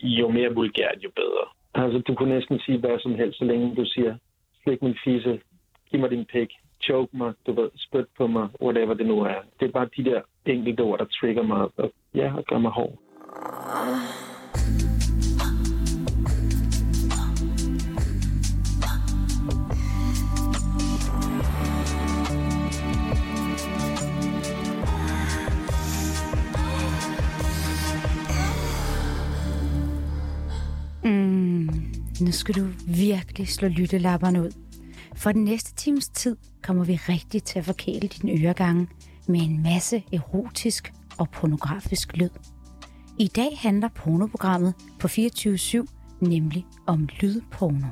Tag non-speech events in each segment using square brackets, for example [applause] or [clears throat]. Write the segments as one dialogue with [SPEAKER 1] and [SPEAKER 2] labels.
[SPEAKER 1] jo mere vulgært, jo bedre. Altså, du kunne næsten sige hvad som helst, så længe du siger, slik min fisse, giv mig din pik, choke mig, du ved, spyt på mig, whatever det nu er. Det er bare de der enkelte ord, der trigger mig, og ja, og gør mig hård.
[SPEAKER 2] Nu skal du virkelig slå lyttelapperne ud. For den næste times tid kommer vi rigtig til at forkæle dine øregange med en masse erotisk og pornografisk lyd. I dag handler pornoprogrammet på 24-7 nemlig om lydporno.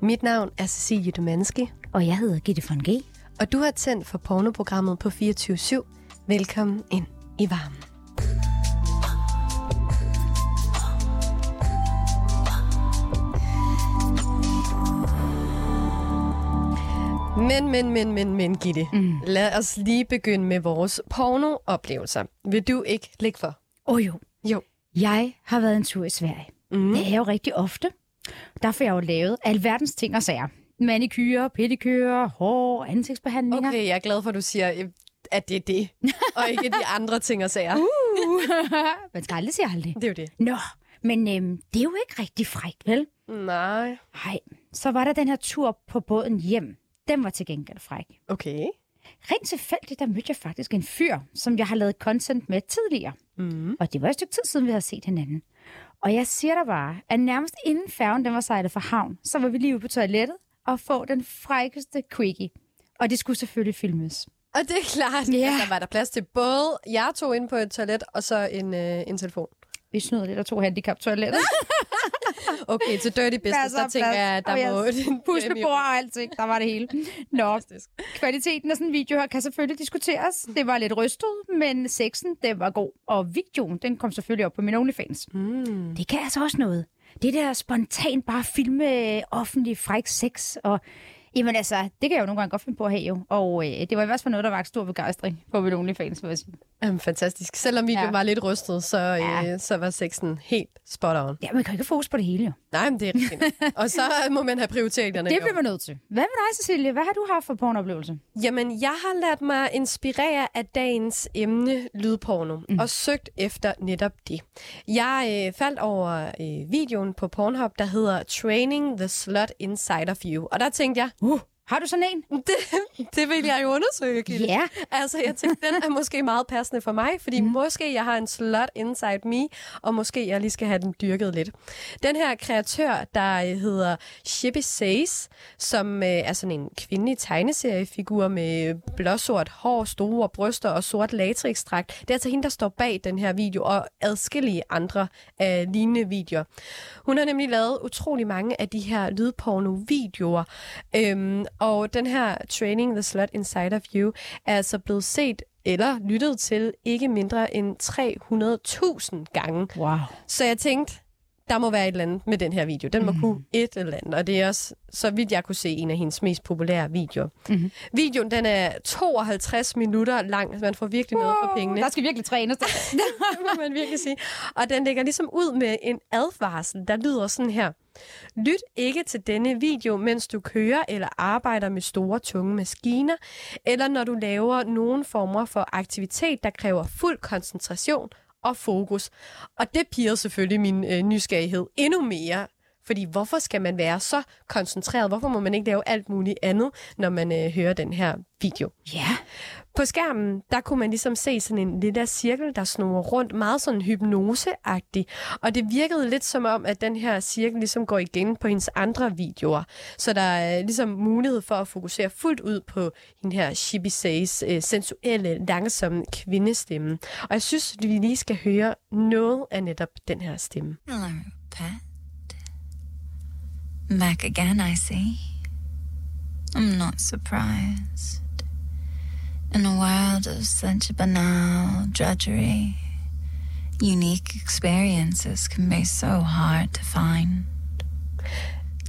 [SPEAKER 3] Mit navn er Cecilie Domanski,
[SPEAKER 2] Og jeg hedder Gitte von G.
[SPEAKER 3] og du har tændt for pornoprogrammet på 24-7. Velkommen ind i varmen. Men, men, men, men, men, Gitte. Mm. Lad os lige begynde med vores pornooplevelser. Vil du ikke lægge for?
[SPEAKER 2] Åh oh, jo,
[SPEAKER 3] Jo.
[SPEAKER 2] jeg har været en tur i Sverige. Mm. Det er jo rigtig ofte. Der får jeg jo lavet alverdens ting og sager. Manikyre, pedikører, hår, ansigtsbehandlinger.
[SPEAKER 3] Okay, jeg er glad for, at du siger, øh, at det er det, og ikke de andre ting og sager.
[SPEAKER 2] Uh. Man skal aldrig sige aldrig.
[SPEAKER 3] Det er jo det.
[SPEAKER 2] Nå, men øhm, det er jo ikke rigtig frækt, vel?
[SPEAKER 3] Nej.
[SPEAKER 2] Nej, så var der den her tur på båden hjem. Den var til gengæld fræk.
[SPEAKER 3] Okay.
[SPEAKER 2] Rent tilfældigt, der mødte jeg faktisk en fyr, som jeg har lavet content med tidligere.
[SPEAKER 3] Mm.
[SPEAKER 2] Og det var et stykke tid siden, vi havde set hinanden. Og jeg siger dig bare, at nærmest inden færgen den var sejlet fra havn, så var vi lige ude på toilettet og få den frækkeste quickie. Og det skulle selvfølgelig filmes.
[SPEAKER 3] Og det er klart,
[SPEAKER 2] Ja.
[SPEAKER 3] at der var der plads til både jeg tog ind på et toilet, og så en, øh, en telefon.
[SPEAKER 2] Vi snyder lidt af to handicap-toiletter. [laughs] [laughs]
[SPEAKER 3] Okay, til Dirty Business, der
[SPEAKER 2] af
[SPEAKER 3] tænker jeg, at der
[SPEAKER 2] jeg-
[SPEAKER 3] må... [laughs] din
[SPEAKER 2] Puslebord og alting, der var det hele. Nå, kvaliteten af sådan en video her kan selvfølgelig diskuteres. Det var lidt rystet, men sexen, den var god. Og videoen, den kom selvfølgelig op på min OnlyFans.
[SPEAKER 3] Mm.
[SPEAKER 2] Det kan altså også noget. Det der spontant bare filme offentlig fræk sex, og jamen altså, det kan jeg jo nogle gange godt finde på at have jo. Og øh, det var i hvert fald noget, der var stor begejstring på min OnlyFans, vil jeg sige.
[SPEAKER 3] Jamen, fantastisk. Selvom videoen
[SPEAKER 2] Ja.
[SPEAKER 3] var lidt rystet, så, øh,
[SPEAKER 2] Ja.
[SPEAKER 3] så var sexen helt spot on.
[SPEAKER 2] Ja, man kan ikke fokus på det hele jo.
[SPEAKER 3] Nej, men det er rigtigt. [laughs] og så må man have prioriteringerne.
[SPEAKER 2] Det bliver man nødt til. Hvad med dig, Cecilie? Hvad har du haft for pornooplevelse?
[SPEAKER 3] Jamen, jeg har ladt mig inspirere af dagens emne, lydporno, mm. og søgt efter netop det. Jeg øh, faldt over øh, videoen på Pornhub, der hedder Training the Slut Inside of You. Og der tænkte jeg,
[SPEAKER 2] Uh, har du sådan en? [laughs]
[SPEAKER 3] det, det vil jeg jo undersøge, Gitte.
[SPEAKER 2] Ja.
[SPEAKER 3] Altså, jeg tænkte, den er måske meget passende for mig, fordi mm. måske jeg har en slut inside me, og måske jeg lige skal have den dyrket lidt. Den her kreatør, der øh, hedder Shippy Says, som øh, er sådan en kvindelig tegneseriefigur med blåsort hår, store bryster og sort latexdragt. Det er altså hende, der står bag den her video, og adskillige andre af lignende videoer. Hun har nemlig lavet utrolig mange af de her lydporno-videoer, øhm, og den her Training the Slut Inside of You er altså blevet set eller lyttet til ikke mindre end 300.000 gange.
[SPEAKER 2] Wow.
[SPEAKER 3] Så jeg tænkte, der må være et eller andet med den her video. Den må mm. kunne et eller andet, og det er også, så vidt jeg kunne se, en af hendes mest populære videoer. Mm. Videoen, den er 52 minutter lang, så man får virkelig noget for pengene.
[SPEAKER 2] Der skal virkelig trænes. [laughs]
[SPEAKER 3] det må man virkelig sige. Og den lægger ligesom ud med en advarsel, der lyder sådan her. Lyt ikke til denne video, mens du kører eller arbejder med store, tunge maskiner, eller når du laver nogen former for aktivitet, der kræver fuld koncentration og fokus. Og det piger selvfølgelig min øh, nysgerrighed endnu mere, fordi hvorfor skal man være så koncentreret? Hvorfor må man ikke lave alt muligt andet, når man øh, hører den her video?
[SPEAKER 2] Ja.
[SPEAKER 3] På skærmen, der kunne man ligesom se sådan en lille cirkel, der snurrer rundt, meget sådan hypnoseagtig. Og det virkede lidt som om, at den her cirkel ligesom går igen på hendes andre videoer. Så der er ligesom mulighed for at fokusere fuldt ud på den her Shibi Says øh, sensuelle, langsomme kvindestemme. Og jeg synes, vi lige skal høre noget af netop den her stemme.
[SPEAKER 4] Hello, Pat. Back again, I see. I'm not surprised. In a world of such banal drudgery, unique experiences can be so hard to find.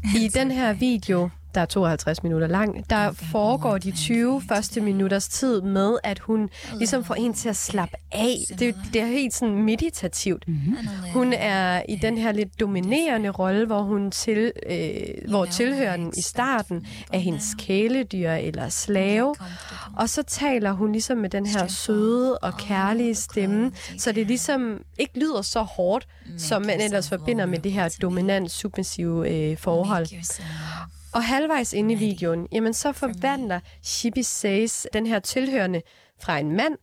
[SPEAKER 3] I den video, der er 52 minutter lang, der foregår de 20 første minutters tid med, at hun ligesom får en til at slappe af. Det, det er helt sådan meditativt. Mm-hmm. Hun er i den her lidt dominerende rolle, hvor hun til, øh, hvor tilhøren i starten er hendes kæledyr eller slave. Og så taler hun ligesom med den her søde og kærlige stemme, så det ligesom ikke lyder så hårdt, som man ellers forbinder med det her dominant submissive øh, forhold. Og halvvejs inde i videoen, jamen så forvandler Shibi Says den her tilhørende fra en mand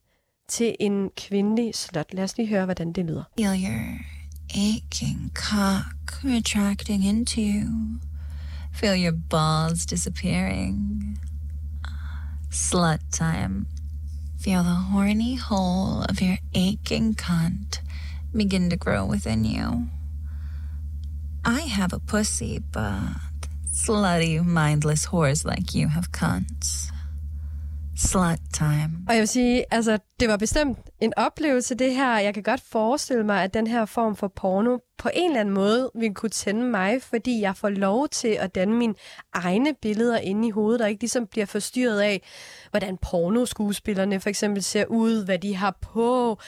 [SPEAKER 3] til en kvindelig slot. Lad os lige høre, hvordan det lyder.
[SPEAKER 4] Feel your aching cock retracting into you. Feel your balls disappearing. Slut time. Feel the horny hole of your aching cunt begin to grow within you. I have a pussy, but slutty, mindless whores like you have cunts. Slut time.
[SPEAKER 3] Og jeg vil sige, altså, det var bestemt en oplevelse, det her. Jeg kan godt forestille mig, at den her form for porno på en eller anden måde vil kunne tænde mig, fordi jeg får lov til at danne mine egne billeder inde i hovedet, og ikke ligesom bliver forstyrret af, hvordan pornoskuespillerne for eksempel ser ud, hvad de har på,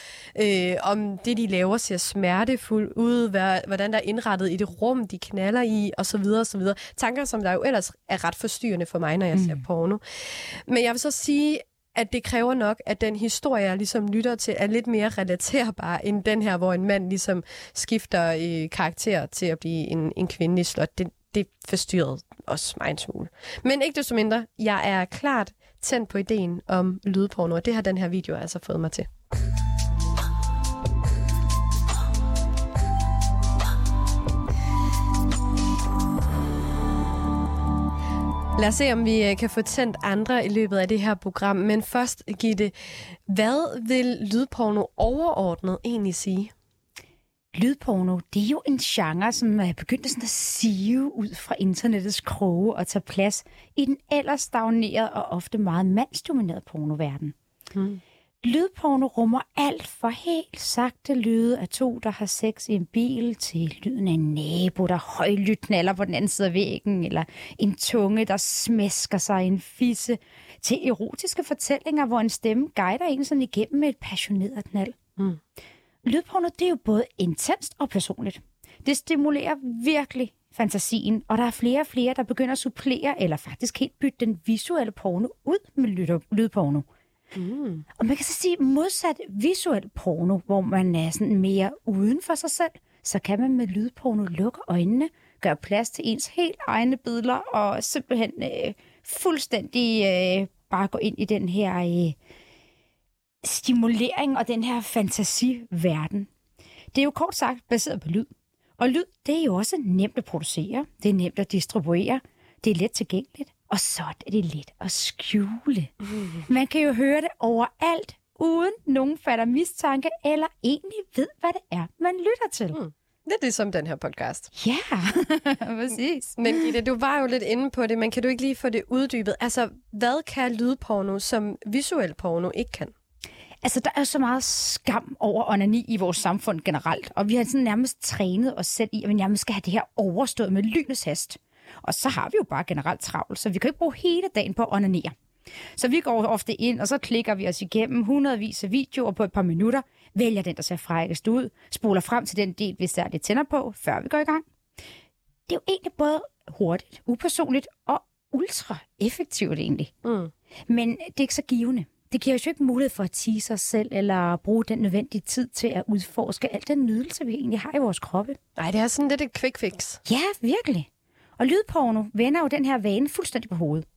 [SPEAKER 3] øh, om det, de laver, ser smertefuldt ud, hvad, hvordan der er indrettet i det rum, de knaller i, osv. osv. Tanker, som der jo ellers er ret forstyrrende for mig, når jeg mm. ser porno. Men jeg vil så sige, at det kræver nok, at den historie, jeg ligesom lytter til, er lidt mere relaterbar end den her, hvor en mand ligesom skifter øh, karakter til at blive en, en kvindelig slot. Det, det forstyrrede også mig en smule. Men ikke desto mindre, jeg er klart tændt på ideen om lydporno, og det har den her video altså fået mig til. Lad os se, om vi øh, kan få tændt andre i løbet af det her program. Men først, Gitte, hvad vil lydporno overordnet egentlig sige?
[SPEAKER 2] Lydporno, det er jo en genre, som er begyndt sådan at sive ud fra internettets kroge og tage plads i den ellers stagnerede og ofte meget mandsdominerede pornoverden. Hmm. Lydporno rummer alt fra helt sagte lyde af to, der har sex i en bil, til lyden af en nabo, der højlydt knaller på den anden side af væggen, eller en tunge, der smæsker sig i en fisse, til erotiske fortællinger, hvor en stemme guider en sådan igennem med et passioneret knald. Mm. Lydporno, det er jo både intenst og personligt. Det stimulerer virkelig fantasien, og der er flere og flere, der begynder at supplere, eller faktisk helt bytte den visuelle porno ud med lydporno. Mm. Og man kan så sige, modsat visuel porno, hvor man er sådan mere uden for sig selv, så kan man med lydporno lukke øjnene, gøre plads til ens helt egne billeder, og simpelthen øh, fuldstændig øh, bare gå ind i den her øh, stimulering og den her fantasiverden. Det er jo kort sagt baseret på lyd. Og lyd, det er jo også nemt at producere, det er nemt at distribuere, det er let tilgængeligt, og så er det let at skjule. Mm. Man kan jo høre det overalt, uden nogen fatter mistanke, eller egentlig ved, hvad det er, man lytter til. Mm.
[SPEAKER 3] Det er det som den her podcast.
[SPEAKER 2] Ja, [laughs] præcis.
[SPEAKER 3] Men Gitte, du var jo lidt inde på det, men kan du ikke lige få det uddybet? Altså, hvad kan lydporno, som visuel porno ikke kan?
[SPEAKER 2] Altså, der er så meget skam over onani i vores samfund generelt, og vi har sådan nærmest trænet os selv i, at vi nærmest skal have det her overstået med lynets hast. Og så har vi jo bare generelt travlt, så vi kan ikke bruge hele dagen på at onanere. Så vi går ofte ind, og så klikker vi os igennem hundredvis af videoer på et par minutter, vælger den, der ser frækkest ud, spoler frem til den del, vi særligt tænder på, før vi går i gang. Det er jo egentlig både hurtigt, upersonligt og ultra effektivt egentlig. Mm. Men det er ikke så givende. Det giver os jo ikke mulighed for at tige sig selv, eller bruge den nødvendige tid til at udforske al den nydelse, vi egentlig har i vores kroppe.
[SPEAKER 3] Nej, det er sådan lidt et quick fix.
[SPEAKER 2] Ja, virkelig. Og lydporno vender jo den her vane fuldstændig på hovedet.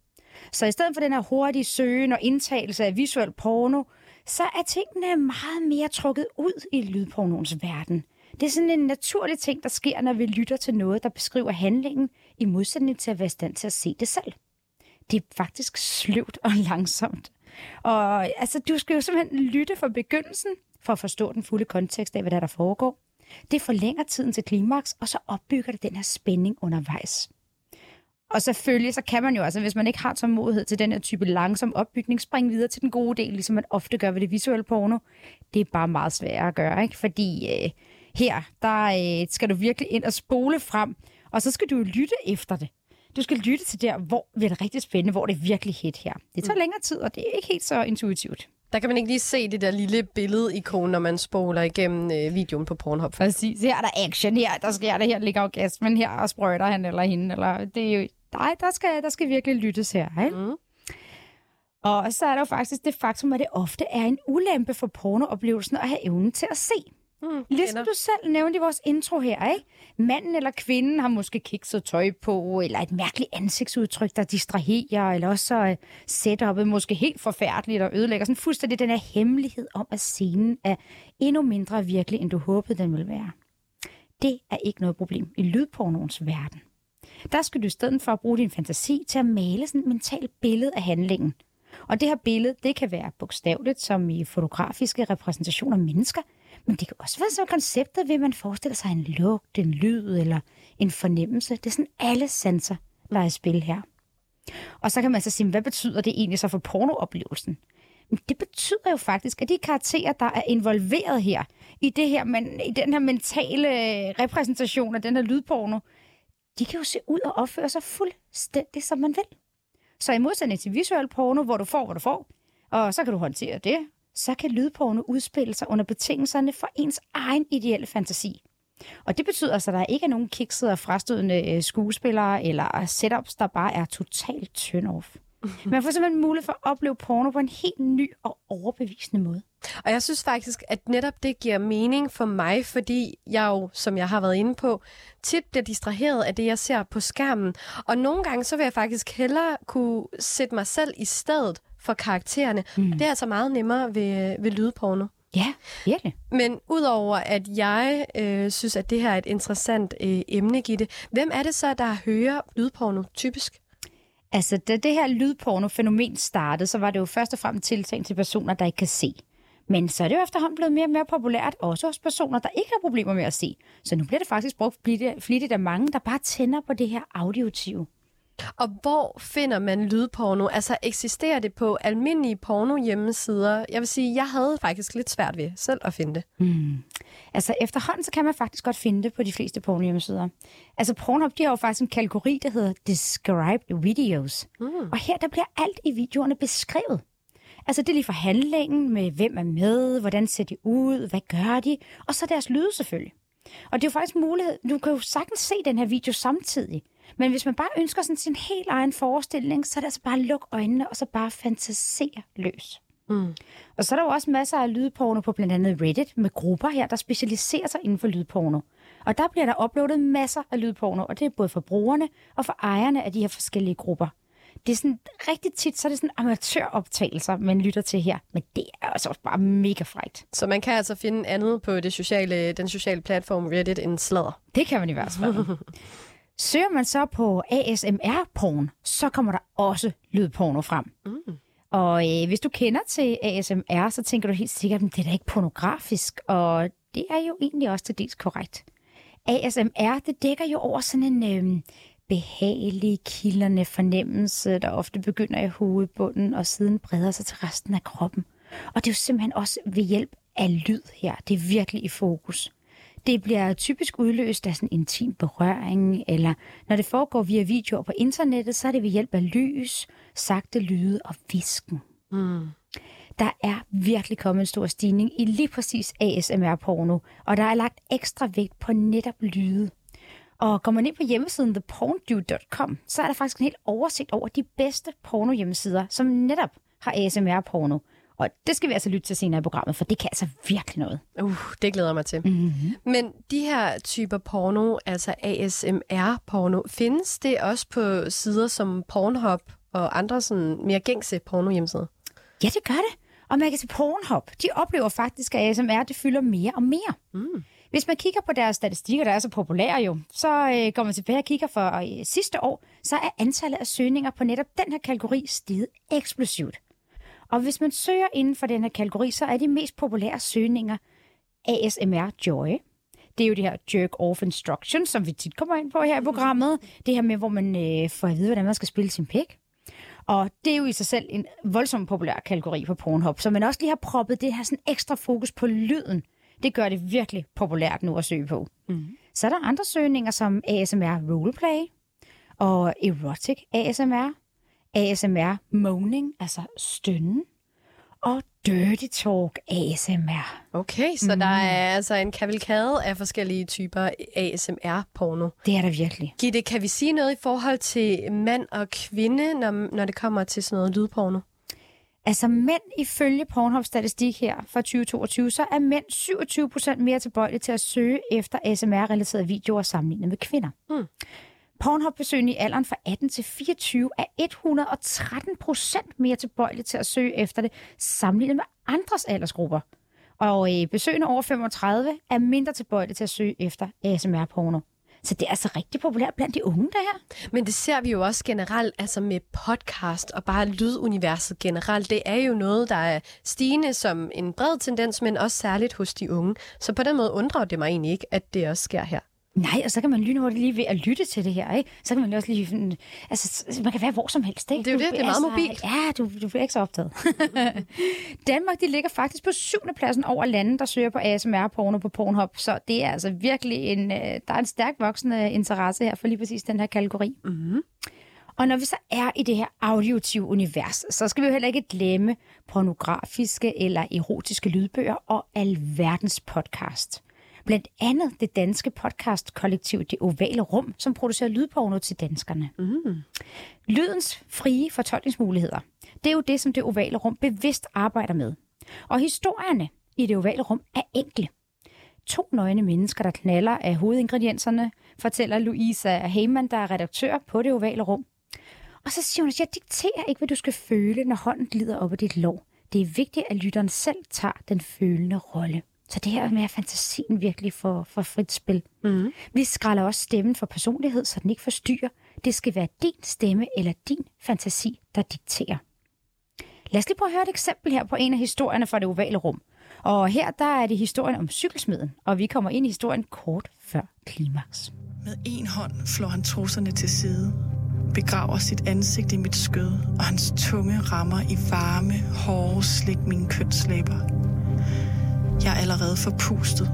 [SPEAKER 2] Så i stedet for den her hurtige søgen og indtagelse af visuel porno, så er tingene meget mere trukket ud i lydpornoens verden. Det er sådan en naturlig ting, der sker, når vi lytter til noget, der beskriver handlingen, i modsætning til at være i stand til at se det selv. Det er faktisk sløvt og [laughs] langsomt. Og altså, du skal jo simpelthen lytte fra begyndelsen, for at forstå den fulde kontekst af, hvad der, der foregår. Det forlænger tiden til klimaks, og så opbygger det den her spænding undervejs. Og selvfølgelig, så kan man jo, altså hvis man ikke har tålmodighed til den her type langsom opbygning, springe videre til den gode del, ligesom man ofte gør ved det visuelle porno. Det er bare meget sværere at gøre, ikke? Fordi øh, her, der øh, skal du virkelig ind og spole frem, og så skal du lytte efter det. Du skal lytte til der, hvor det er rigtig spændende, hvor det er virkelig hit her. Det tager mm. længere tid, og det er ikke helt så intuitivt.
[SPEAKER 3] Der kan man ikke lige se det der lille billede-ikon, når man spoler igennem øh, videoen på Pornhub.
[SPEAKER 2] Præcis. Her er der action, her der sker der, her ligger orgasmen, her og sprøjter han eller hende. Eller, det er jo, nej, der skal, der skal virkelig lyttes her. Ikke? Mm. Og så er der jo faktisk det faktum, at det ofte er en ulempe for pornooplevelsen at have evnen til at se. Mm, ligesom du selv nævnte i vores intro her, ikke? Manden eller kvinden har måske kikset tøj på, eller et mærkeligt ansigtsudtryk, der distraherer, eller også så er setupet måske helt forfærdeligt og ødelægger sådan fuldstændig den her hemmelighed om, at scenen er endnu mindre virkelig, end du håbede, den ville være. Det er ikke noget problem i lydpornoens verden. Der skal du i stedet for at bruge din fantasi til at male sådan et mentalt billede af handlingen. Og det her billede, det kan være bogstaveligt, som i fotografiske repræsentationer af mennesker – men det kan også være så konceptet ved, at man forestiller sig en lugt, en lyd eller en fornemmelse. Det er sådan alle sanser, der er i spil her. Og så kan man så sige, hvad betyder det egentlig så for pornooplevelsen? Men det betyder jo faktisk, at de karakterer, der er involveret her, i, det her, men, i den her mentale repræsentation af den her lydporno, de kan jo se ud og opføre sig fuldstændig, som man vil. Så i modsætning til visuel porno, hvor du får, hvad du får, og så kan du håndtere det, så kan lydporno udspille sig under betingelserne for ens egen ideelle fantasi. Og det betyder altså, at der ikke er nogen kiksede og frastødende øh, skuespillere eller setups, der bare er totalt turn-off. [laughs] Man får simpelthen mulighed for at opleve porno på en helt ny og overbevisende måde.
[SPEAKER 3] Og jeg synes faktisk, at netop det giver mening for mig, fordi jeg jo, som jeg har været inde på, tit bliver distraheret af det, jeg ser på skærmen. Og nogle gange, så vil jeg faktisk hellere kunne sætte mig selv i stedet for karaktererne. Mm. Det er altså meget nemmere ved, ved lydporno.
[SPEAKER 2] Ja, virkelig.
[SPEAKER 3] Men udover at jeg øh, synes, at det her er et interessant øh, emne, Gitte, hvem er det så, der hører lydporno typisk?
[SPEAKER 2] Altså, da det her lydporno-fænomen startede, så var det jo først og fremmest tiltænkt til personer, der ikke kan se. Men så er det jo efterhånden blevet mere og mere populært, også hos personer, der ikke har problemer med at se. Så nu bliver det faktisk brugt flittigt af mange, der bare tænder på det her audiotive.
[SPEAKER 3] Og hvor finder man lydporno? Altså eksisterer det på almindelige porno hjemmesider? Jeg vil sige, jeg havde faktisk lidt svært ved selv at finde det.
[SPEAKER 2] Mm. Altså efterhånden så kan man faktisk godt finde det på de fleste porno hjemmesider. Altså Pornhub, de har jo faktisk en kategori, der hedder Described Videos. Mm. Og her der bliver alt i videoerne beskrevet. Altså det er lige for handlingen med, hvem er med, hvordan ser de ud, hvad gør de, og så deres lyde selvfølgelig. Og det er jo faktisk mulighed, du kan jo sagtens se den her video samtidig. Men hvis man bare ønsker sådan sin helt egen forestilling, så er det altså bare at lukke øjnene og så bare fantasere løs. Mm. Og så er der jo også masser af lydporno på blandt andet Reddit med grupper her, der specialiserer sig inden for lydporno. Og der bliver der uploadet masser af lydporno, og det er både for brugerne og for ejerne af de her forskellige grupper. Det er sådan rigtig tit, så er det sådan amatøroptagelser, man lytter til her. Men det er altså også bare mega frægt.
[SPEAKER 3] Så man kan altså finde andet på det sociale, den sociale platform Reddit end sladder?
[SPEAKER 2] Det kan man i hvert fald. [laughs] Søger man så på ASMR-porn, så kommer der også lydporno frem. Mm. Og øh, hvis du kender til ASMR, så tænker du helt sikkert, at det er da ikke pornografisk, og det er jo egentlig også til dels korrekt. ASMR, det dækker jo over sådan en øh, behagelig, kilderne fornemmelse, der ofte begynder i hovedbunden og siden breder sig til resten af kroppen. Og det er jo simpelthen også ved hjælp af lyd her. Det er virkelig i fokus. Det bliver typisk udløst af sådan intim berøring, eller når det foregår via videoer på internettet, så er det ved hjælp af lys, sagte lyde og visken. Mm. Der er virkelig kommet en stor stigning i lige præcis ASMR-porno, og der er lagt ekstra vægt på netop lyde. Og går man ind på hjemmesiden theporndude.com, så er der faktisk en helt oversigt over de bedste porno-hjemmesider, som netop har ASMR-porno. Og det skal vi altså lytte til senere i programmet, for det kan altså virkelig noget.
[SPEAKER 3] Uh, det glæder mig til. Mm-hmm. Men de her typer porno, altså ASMR-porno, findes det også på sider som Pornhub og andre sådan mere gængse porno-hjemmesider?
[SPEAKER 2] Ja, det gør det. Og man kan se Pornhub, de oplever faktisk, at ASMR det fylder mere og mere. Mm. Hvis man kigger på deres statistikker, der er så populære jo, så øh, går man tilbage og kigger for øh, sidste år, så er antallet af søgninger på netop den her kategori steget eksplosivt. Og hvis man søger inden for den her kategori, så er de mest populære søgninger ASMR Joy. Det er jo det her jerk off instruction, som vi tit kommer ind på her i programmet. Det her med, hvor man øh, får at vide, hvordan man skal spille sin pik. Og det er jo i sig selv en voldsomt populær kategori på Pornhub, så man også lige har proppet det her sådan ekstra fokus på lyden. Det gør det virkelig populært nu at søge på. Mm. Så er der andre søgninger som ASMR Roleplay, og erotic ASMR, ASMR moaning, altså stønnen, og dirty talk ASMR.
[SPEAKER 3] Okay, så mm. der er altså en kavalkade af forskellige typer ASMR-porno.
[SPEAKER 2] Det er der virkelig.
[SPEAKER 3] Gitte, kan vi sige noget i forhold til mand og kvinde, når, når det kommer til sådan noget lydporno?
[SPEAKER 2] Altså mænd, ifølge Pornhub statistik her fra 2022, så er mænd 27 procent mere tilbøjelige til at søge efter ASMR-relaterede videoer sammenlignet med kvinder.
[SPEAKER 3] Mm.
[SPEAKER 2] Pornhub-besøgende i alderen fra 18 til 24 er 113 procent mere tilbøjelige til at søge efter det, sammenlignet med andres aldersgrupper. Og øh, besøgende over 35 er mindre tilbøjelige til at søge efter ASMR-porno. Så det er altså rigtig populært blandt de unge, der her.
[SPEAKER 3] Men det ser vi jo også generelt, altså med podcast og bare lyduniverset generelt. Det er jo noget, der er stigende som en bred tendens, men også særligt hos de unge. Så på den måde undrer det mig egentlig ikke, at det også sker her.
[SPEAKER 2] Nej, og så kan man lynhurtigt lige ved at lytte til det her, ikke? Så kan man også lige... Altså, man kan være hvor som helst, ikke?
[SPEAKER 3] Det er jo det, det er meget
[SPEAKER 2] altså,
[SPEAKER 3] mobilt.
[SPEAKER 2] Ja, du, du bliver ikke så optaget. [laughs] Danmark, de ligger faktisk på syvende pladsen over lande, der søger på ASMR-porno på Pornhub, så det er altså virkelig en... Øh, der er en stærk voksende interesse her for lige præcis den her kategori.
[SPEAKER 3] Mm-hmm.
[SPEAKER 2] Og når vi så er i det her audiotive univers, så skal vi jo heller ikke glemme pornografiske eller erotiske lydbøger og alverdens podcast. Blandt andet det danske podcast-kollektiv Det Ovale Rum, som producerer lydporno til danskerne.
[SPEAKER 3] Mm.
[SPEAKER 2] Lydens frie fortolkningsmuligheder, det er jo det, som Det Ovale Rum bevidst arbejder med. Og historierne i Det Ovale Rum er enkle. To nøgne mennesker, der knaller af hovedingredienserne, fortæller Louisa Heyman, der er redaktør på Det Ovale Rum. Og så siger hun, at jeg dikterer ikke, hvad du skal føle, når hånden glider op ad dit lov. Det er vigtigt, at lytteren selv tager den følende rolle. Så det her med at fantasien virkelig får, får frit spil.
[SPEAKER 3] Mm.
[SPEAKER 2] Vi skræller også stemmen for personlighed, så den ikke forstyrrer. Det skal være din stemme eller din fantasi, der dikterer. Lad os lige prøve at høre et eksempel her på en af historierne fra det ovale rum. Og her der er det historien om cykelsmeden, og vi kommer ind i historien kort før klimaks.
[SPEAKER 5] Med en hånd flår han trusserne til side, begraver sit ansigt i mit skød, og hans tunge rammer i varme, hårde slik mine kønslæber. Jeg er allerede forpustet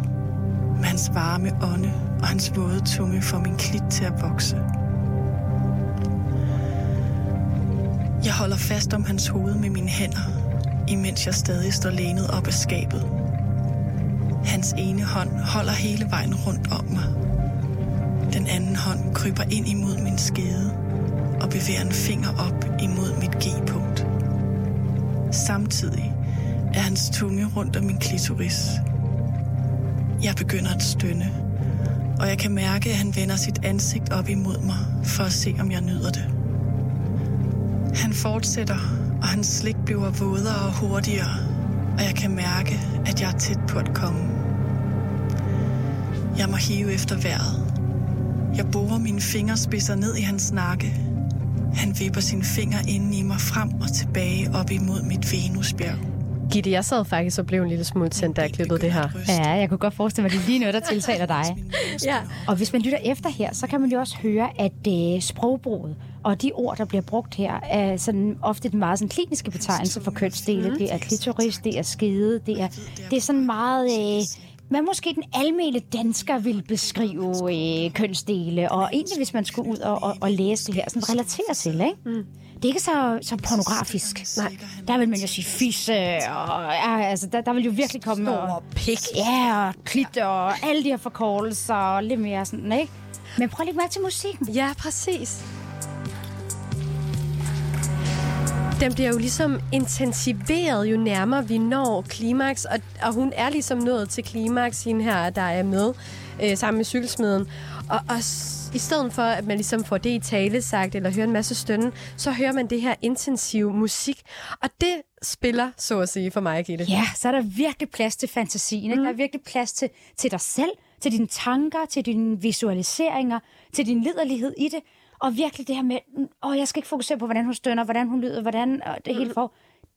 [SPEAKER 5] med hans varme ånde og hans våde tunge får min klit til at vokse. Jeg holder fast om hans hoved med mine hænder, imens jeg stadig står lænet op af skabet. Hans ene hånd holder hele vejen rundt om mig. Den anden hånd kryber ind imod min skede og bevæger en finger op imod mit G-punkt. Samtidig er hans tunge rundt om min klitoris. Jeg begynder at stønne, og jeg kan mærke, at han vender sit ansigt op imod mig for at se, om jeg nyder det. Han fortsætter, og hans slik bliver vådere og hurtigere, og jeg kan mærke, at jeg er tæt på at komme. Jeg må hive efter vejret. Jeg borer mine fingerspidser ned i hans nakke. Han vipper sine fingre ind i mig frem og tilbage op imod mit Venusbjerg.
[SPEAKER 3] Gitte, jeg sad faktisk og blev en lille smule tændt, da jeg klippede det her.
[SPEAKER 2] Ja, jeg kunne godt forestille mig, at det er lige noget, der tiltaler dig.
[SPEAKER 3] Ja.
[SPEAKER 2] Og hvis man lytter efter her, så kan man jo også høre, at øh, sprogbruget og de ord, der bliver brugt her, er sådan ofte den meget sådan, kliniske betegnelse for kønsdele. Det er klitoris, det er skede, det er, det er sådan meget... Øh, hvad måske den almene dansker vil beskrive øh, kønsdele, og egentlig hvis man skulle ud og, og, og læse det her, sådan relatere til, ikke? Mm. Det er ikke så, så pornografisk.
[SPEAKER 3] Nej.
[SPEAKER 2] Der vil man jo sige fisse, og ja, altså, der, der vil jo virkelig komme...
[SPEAKER 3] Stor pik.
[SPEAKER 2] Ja, og klit og alle de her forkortelser og lidt mere sådan, ikke? Men prøv at lægge mærke til musikken.
[SPEAKER 3] Ja, præcis. Den bliver jo ligesom intensiveret, jo nærmere vi når klimaks, og, og hun er ligesom nået til klimaks, hende her, der er med øh, sammen med cykelsmeden. Og, og i stedet for, at man ligesom får det i tale sagt, eller hører en masse stønnen, så hører man det her intensive musik. Og det spiller, så at sige, for mig, Gitte.
[SPEAKER 2] Ja, så er der virkelig plads til fantasien. Ikke? Der er virkelig plads til, til dig selv, til dine tanker, til dine visualiseringer, til din liderlighed i det. Og virkelig det her med, åh, jeg skal ikke fokusere på, hvordan hun stønner, hvordan hun lyder, hvordan og det hele for.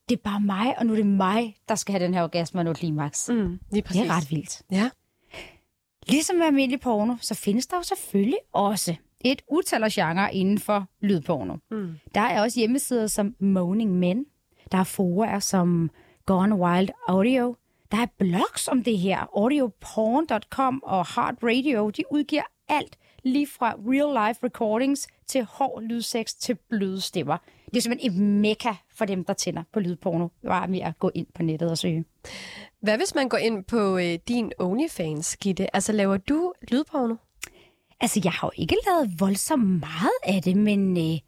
[SPEAKER 2] Det er bare mig, og nu er det mig, der skal have den her orgasme og nå klimaks.
[SPEAKER 3] Mm, lige præcis.
[SPEAKER 2] Det er ret vildt.
[SPEAKER 3] Ja.
[SPEAKER 2] Ligesom med almindelig porno, så findes der jo selvfølgelig også et utal af genre inden for lydporno.
[SPEAKER 3] Mm.
[SPEAKER 2] Der er også hjemmesider som Moaning Men. Der er forer som Gone Wild Audio. Der er blogs om det her. Audioporn.com og Heart Radio, de udgiver alt lige fra real life recordings til hård lydsex til bløde stemmer. Det er simpelthen et mekka for dem, der tænder på lydporno, bare med at gå ind på nettet og søge.
[SPEAKER 3] Hvad hvis man går ind på øh, din OnlyFans, Gitte? Altså, laver du lydporno?
[SPEAKER 2] Altså, jeg har jo ikke lavet voldsomt meget af det, men øh,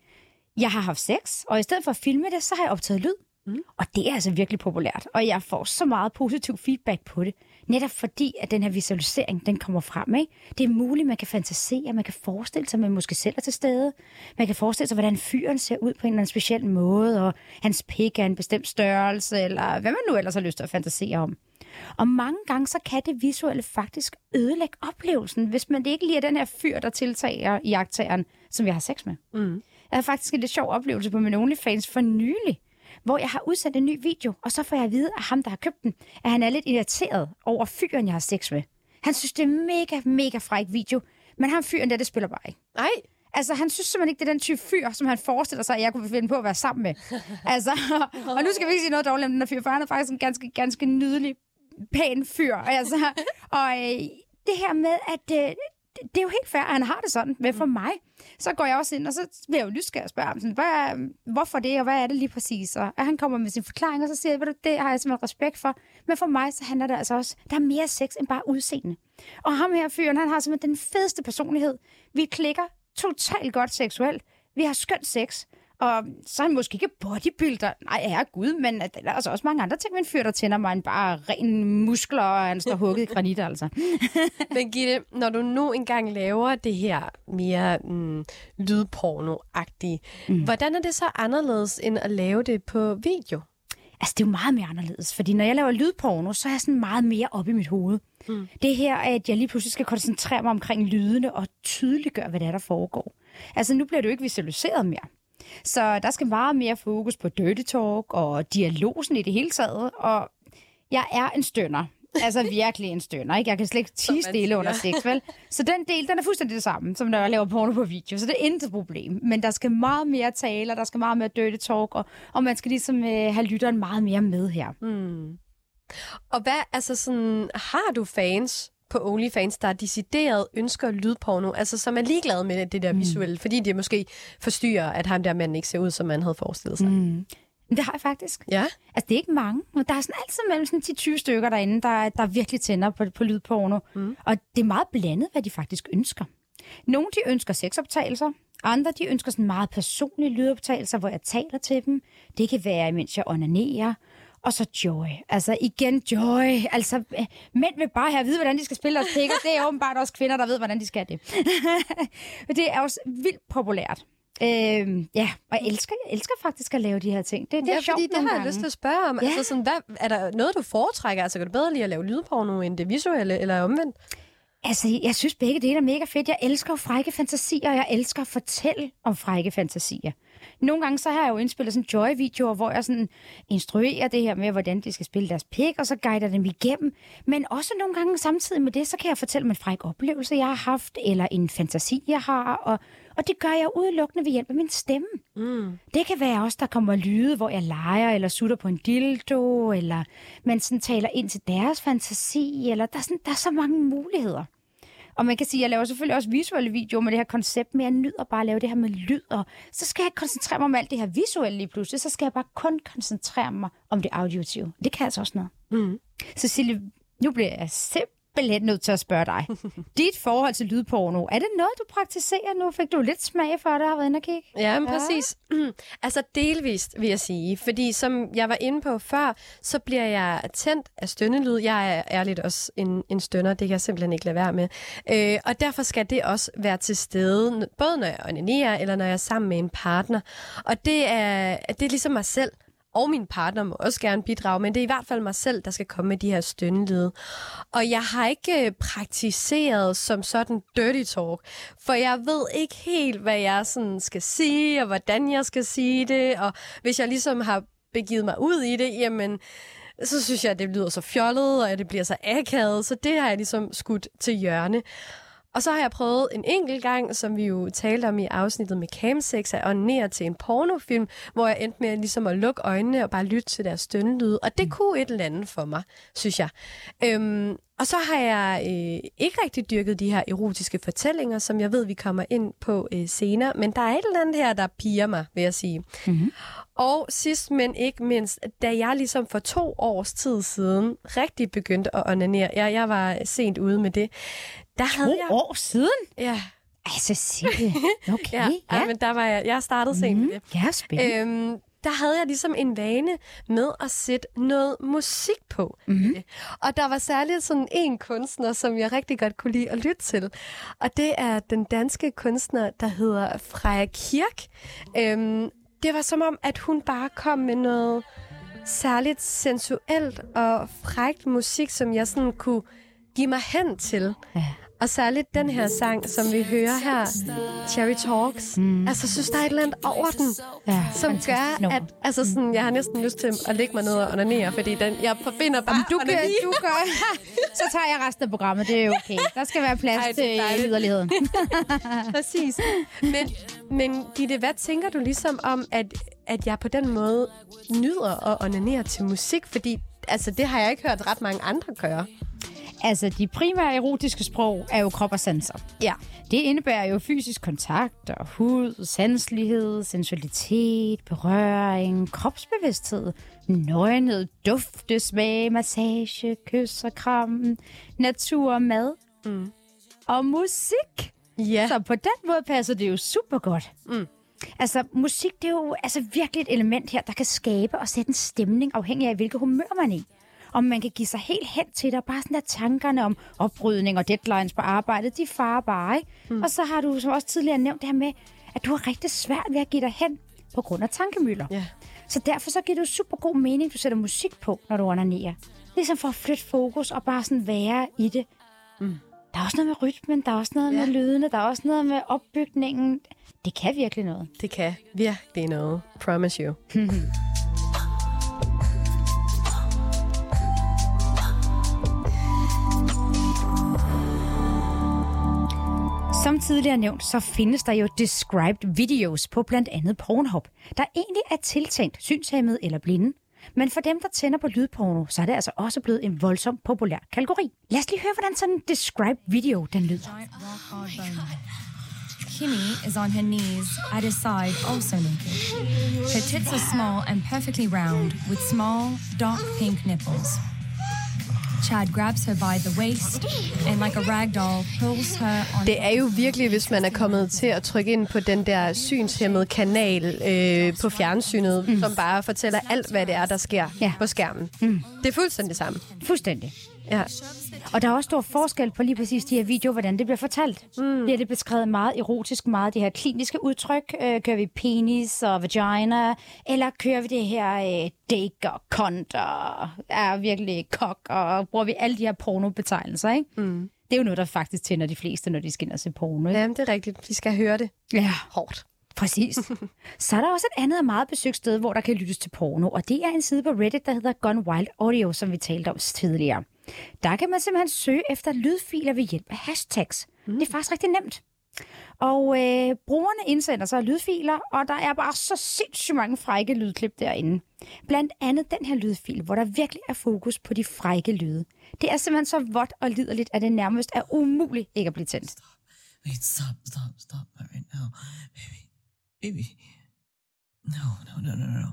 [SPEAKER 2] jeg har haft sex, og i stedet for at filme det, så har jeg optaget lyd. Mm. Og det er altså virkelig populært, og jeg får så meget positiv feedback på det. Netop fordi, at den her visualisering, den kommer frem. Ikke? Det er muligt, man kan fantasere, man kan forestille sig, at man måske selv er til stede. Man kan forestille sig, hvordan fyren ser ud på en eller anden speciel måde, og hans pik er en bestemt størrelse, eller hvad man nu ellers har lyst til at fantasere om. Og mange gange, så kan det visuelle faktisk ødelægge oplevelsen, hvis man ikke lige er den her fyr, der tiltager i akteren, som jeg har sex med. Mm. Jeg havde faktisk en lidt sjov oplevelse på min OnlyFans for nylig, hvor jeg har udsendt en ny video, og så får jeg at vide af ham, der har købt den, at han er lidt irriteret over fyren, jeg har sex med. Han synes, det er mega, mega fræk video, men han fyren der, det spiller bare ikke.
[SPEAKER 3] Nej.
[SPEAKER 2] Altså, han synes simpelthen ikke, det er den type fyr, som han forestiller sig, at jeg kunne finde på at være sammen med. [laughs] altså, og nu skal vi ikke sige noget dårligt om den der fyr, for han er faktisk en ganske, ganske nydelig, pæn fyr. Altså, [laughs] og øh, det her med, at øh, det er jo helt fair, at han har det sådan. Men for mig, så går jeg også ind, og så bliver jeg jo nysgerrig og spørger ham, sådan, hvad er, hvorfor det, og hvad er det lige præcis? Og han kommer med sin forklaring, og så siger jeg, du, det har jeg simpelthen respekt for. Men for mig, så handler det altså også, der er mere sex end bare udseende. Og ham her fyren, han har simpelthen den fedeste personlighed. Vi klikker totalt godt seksuelt. Vi har skønt sex. Og så er han måske ikke bodybuilder. Nej, jeg er gud, men der er altså også mange andre ting, man fyr, der tænder mig end bare ren muskler, og han står hugget i [laughs] granit, altså. [laughs]
[SPEAKER 3] men Gitte, når du nu engang laver det her mere mm, lydporno-agtige, mm. hvordan er det så anderledes end at lave det på video?
[SPEAKER 2] Altså, det er jo meget mere anderledes, fordi når jeg laver lydporno, så er jeg sådan meget mere op i mit hoved. Mm. Det her, at jeg lige pludselig skal koncentrere mig omkring lydene og tydeliggøre, hvad det er, der foregår. Altså, nu bliver det jo ikke visualiseret mere. Så der skal meget mere fokus på dirty talk og dialogen i det hele taget. Og jeg er en stønner. Altså virkelig en stønner, ikke? Jeg kan slet ikke tige stille under sex, vel? Så den del, den er fuldstændig det samme, som når jeg laver porno på video. Så det er intet problem. Men der skal meget mere tale, og der skal meget mere dirty talk, og, og man skal ligesom øh, have lytteren meget mere med her. Mm.
[SPEAKER 3] Og hvad, altså sådan, har du fans, på OnlyFans, der decideret ønsker lydporno, altså som er ligeglade med det der mm. visuelle, fordi det måske forstyrrer, at ham der mand ikke ser ud, som man havde forestillet sig. Mm.
[SPEAKER 2] Det har jeg faktisk.
[SPEAKER 3] Ja?
[SPEAKER 2] Altså, det er ikke mange. Men der er sådan altid mellem sådan 10-20 stykker derinde, der, der virkelig tænder på, på lydporno. Mm. Og det er meget blandet, hvad de faktisk ønsker. Nogle, de ønsker sexoptagelser. Andre, de ønsker sådan meget personlige lydoptagelser, hvor jeg taler til dem. Det kan være, mens jeg onanerer. Og så Joy. Altså igen Joy. Altså øh, mænd vil bare have at vide, hvordan de skal spille deres pikker. Det er åbenbart også kvinder, der ved, hvordan de skal det. [laughs] det er også vildt populært. Øhm, ja, og jeg elsker, jeg elsker faktisk at lave de her ting. Det, det er ja,
[SPEAKER 3] sjovt fordi det har jeg lyst til at spørge om. Ja. Altså, sådan, hvad, er der noget, du foretrækker? Altså, kan du bedre lide at lave lydporno end det visuelle, eller omvendt?
[SPEAKER 2] Altså, jeg synes begge dele er mega fedt. Jeg elsker frække fantasier, og jeg elsker at fortælle om frække fantasier. Nogle gange så har jeg jo indspillet sådan joy-videoer, hvor jeg sådan instruerer det her med, hvordan de skal spille deres pik, og så guider dem igennem. Men også nogle gange samtidig med det, så kan jeg fortælle om en fræk oplevelse, jeg har haft, eller en fantasi, jeg har, og, og det gør jeg udelukkende ved hjælp af min stemme. Mm. Det kan være også, der kommer lyde, hvor jeg leger, eller sutter på en dildo, eller man sådan taler ind til deres fantasi, eller der er, sådan, der er så mange muligheder. Og man kan sige, at jeg laver selvfølgelig også visuelle videoer med det her koncept, men jeg nyder bare at lave det her med lyd, og så skal jeg koncentrere mig om alt det her visuelle lige pludselig, så skal jeg bare kun koncentrere mig om det auditive. Det kan altså også noget. Mm. Cecilie, nu bliver jeg simpelthen simpelthen nødt til at spørge dig. [laughs] Dit forhold til lydporno, er det noget, du praktiserer nu? Fik du lidt smag for det, har været inde og kigge?
[SPEAKER 3] Ja, men ja. præcis. [clears throat] altså delvist, vil jeg sige. Fordi som jeg var inde på før, så bliver jeg tændt af stønnelyd. Jeg er ærligt også en, en stønner, det kan jeg simpelthen ikke lade være med. Øh, og derfor skal det også være til stede, både når jeg onanerer, eller når jeg er sammen med en partner. Og det er, det er ligesom mig selv og min partner må også gerne bidrage, men det er i hvert fald mig selv, der skal komme med de her stønnelyde. Og jeg har ikke øh, praktiseret som sådan dirty talk, for jeg ved ikke helt, hvad jeg sådan skal sige, og hvordan jeg skal sige det, og hvis jeg ligesom har begivet mig ud i det, jamen, så synes jeg, at det lyder så fjollet, og at det bliver så akavet, så det har jeg ligesom skudt til hjørne. Og så har jeg prøvet en enkelt gang, som vi jo talte om i afsnittet med camsex, at onanere til en pornofilm, hvor jeg endte med ligesom at lukke øjnene og bare lytte til deres stønnelyde. Og det kunne et eller andet for mig, synes jeg. Øhm, og så har jeg øh, ikke rigtig dyrket de her erotiske fortællinger, som jeg ved, vi kommer ind på øh, senere. Men der er et eller andet her, der piger mig, vil jeg sige. Mm-hmm. Og sidst, men ikke mindst, da jeg ligesom for to års tid siden rigtig begyndte at onanere, jeg, jeg var sent ude med det, der
[SPEAKER 2] To
[SPEAKER 3] havde jeg...
[SPEAKER 2] år siden?
[SPEAKER 3] Ja,
[SPEAKER 2] Altså, Silje. [laughs] Okay,
[SPEAKER 3] ja,
[SPEAKER 2] ja.
[SPEAKER 3] ja. men der var jeg, jeg startede sent
[SPEAKER 2] Mhm.
[SPEAKER 3] med det.
[SPEAKER 2] Ja, spændende.
[SPEAKER 3] Øhm, der havde jeg ligesom en vane med at sætte noget musik på. Mm-hmm. Og der var særligt sådan en kunstner, som jeg rigtig godt kunne lide at lytte til. Og det er den danske kunstner, der hedder Freja Kirk. Øhm, det var som om, at hun bare kom med noget særligt sensuelt og frækt musik, som jeg sådan kunne give mig hen til.
[SPEAKER 2] Ja.
[SPEAKER 3] Og særligt den her sang, som vi hører her, Cherry Talks. Mm. Altså, synes, der er et eller andet over den,
[SPEAKER 2] Ja,
[SPEAKER 3] som gør,
[SPEAKER 2] nummer.
[SPEAKER 3] at altså sådan, jeg har næsten lyst til at lægge mig ned og onanere, fordi den, jeg forbinder bare
[SPEAKER 2] Du gør,
[SPEAKER 3] onani.
[SPEAKER 2] du gør. [laughs] Så tager jeg resten af programmet, det er okay. Der skal være plads
[SPEAKER 3] Ej,
[SPEAKER 2] til yderligheden. [laughs] [laughs]
[SPEAKER 3] Præcis. Men, men Ditte, hvad tænker du ligesom om, at, at jeg på den måde nyder at onanere til musik? Fordi altså, det har jeg ikke hørt ret mange andre gøre.
[SPEAKER 2] Altså, de primære erotiske sprog er jo krop og sanser.
[SPEAKER 3] Ja.
[SPEAKER 2] Det indebærer jo fysisk kontakt og hud, sanselighed, sensualitet, berøring, kropsbevidsthed, nøgenhed, dufte, smag, massage, kys og kram, natur, mad mm. og musik.
[SPEAKER 3] Ja.
[SPEAKER 2] Så på den måde passer det jo super godt. Mm. Altså, musik, det er jo altså, virkelig et element her, der kan skabe og sætte en stemning, afhængig af, hvilket humør man er i. Om man kan give sig helt hen til det, og bare sådan der tankerne om opbrydning og deadlines på arbejdet, de farer bare, ikke? Mm. Og så har du, som også tidligere nævnt, det her med, at du har rigtig svært ved at give dig hen på grund af tankemøller.
[SPEAKER 3] Ja.
[SPEAKER 2] Så derfor så giver det jo super god mening, du sætter musik på, når du onanerer. Ligesom for at flytte fokus og bare sådan være i det. Mm. Der er også noget med rytmen, der er også noget
[SPEAKER 3] Ja.
[SPEAKER 2] med lydene, der er også noget med opbygningen. Det kan virkelig noget.
[SPEAKER 3] Det kan virkelig noget. Promise you. [laughs]
[SPEAKER 2] Som tidligere nævnt, så findes der jo described videos på blandt andet Pornhub, der egentlig er tiltænkt synshæmmede eller blinde. Men for dem, der tænder på lydporno, så er det altså også blevet en voldsom populær kategori. Lad os lige høre, hvordan sådan en described video den lyder.
[SPEAKER 6] Oh giant. Kimmy is on her knees at his side, also naked. Her tits are small and perfectly round, with small, dark pink nipples. Chad grabs her by the waist and, like a rag doll, pulls her on.
[SPEAKER 3] Det er jo virkelig, hvis man er kommet til at trykke ind på den der synshæmmede kanal øh, på fjernsynet, mm. som bare fortæller alt, hvad det er, der sker ja. på skærmen. Mm. Det er fuldstændig det samme.
[SPEAKER 2] Fuldstændig.
[SPEAKER 3] Ja.
[SPEAKER 2] Og der er også stor forskel på lige præcis de her videoer, hvordan det bliver fortalt. Mm. Bliver det beskrevet meget erotisk, meget det her kliniske udtryk? Øh, kører vi penis og vagina? Eller kører vi det her øh, dæk og kont og er virkelig kok? Og bruger vi alle de her pornobetegnelser, ikke? Mm. Det er jo noget, der faktisk tænder de fleste, når de skal ind og se porno, ikke?
[SPEAKER 3] ja, det er rigtigt. Vi skal høre det
[SPEAKER 2] Ja,
[SPEAKER 3] hårdt.
[SPEAKER 2] præcis. [laughs] Så er der også et andet meget besøgt sted, hvor der kan lyttes til porno, og det er en side på Reddit, der hedder Gone Wild Audio, som vi talte om tidligere. Der kan man simpelthen søge efter lydfiler ved hjælp af hashtags. Mm. Det er faktisk rigtig nemt. Og øh, brugerne indsender så lydfiler, og der er bare så sindssygt mange frække lydklip derinde. Blandt andet den her lydfil, hvor der virkelig er fokus på de frække lyde. Det er simpelthen så vådt og liderligt, at det nærmest er umuligt ikke at blive tændt.
[SPEAKER 7] Wait, stop, stop, stop that right now. Baby, baby. No, no, no, no, no.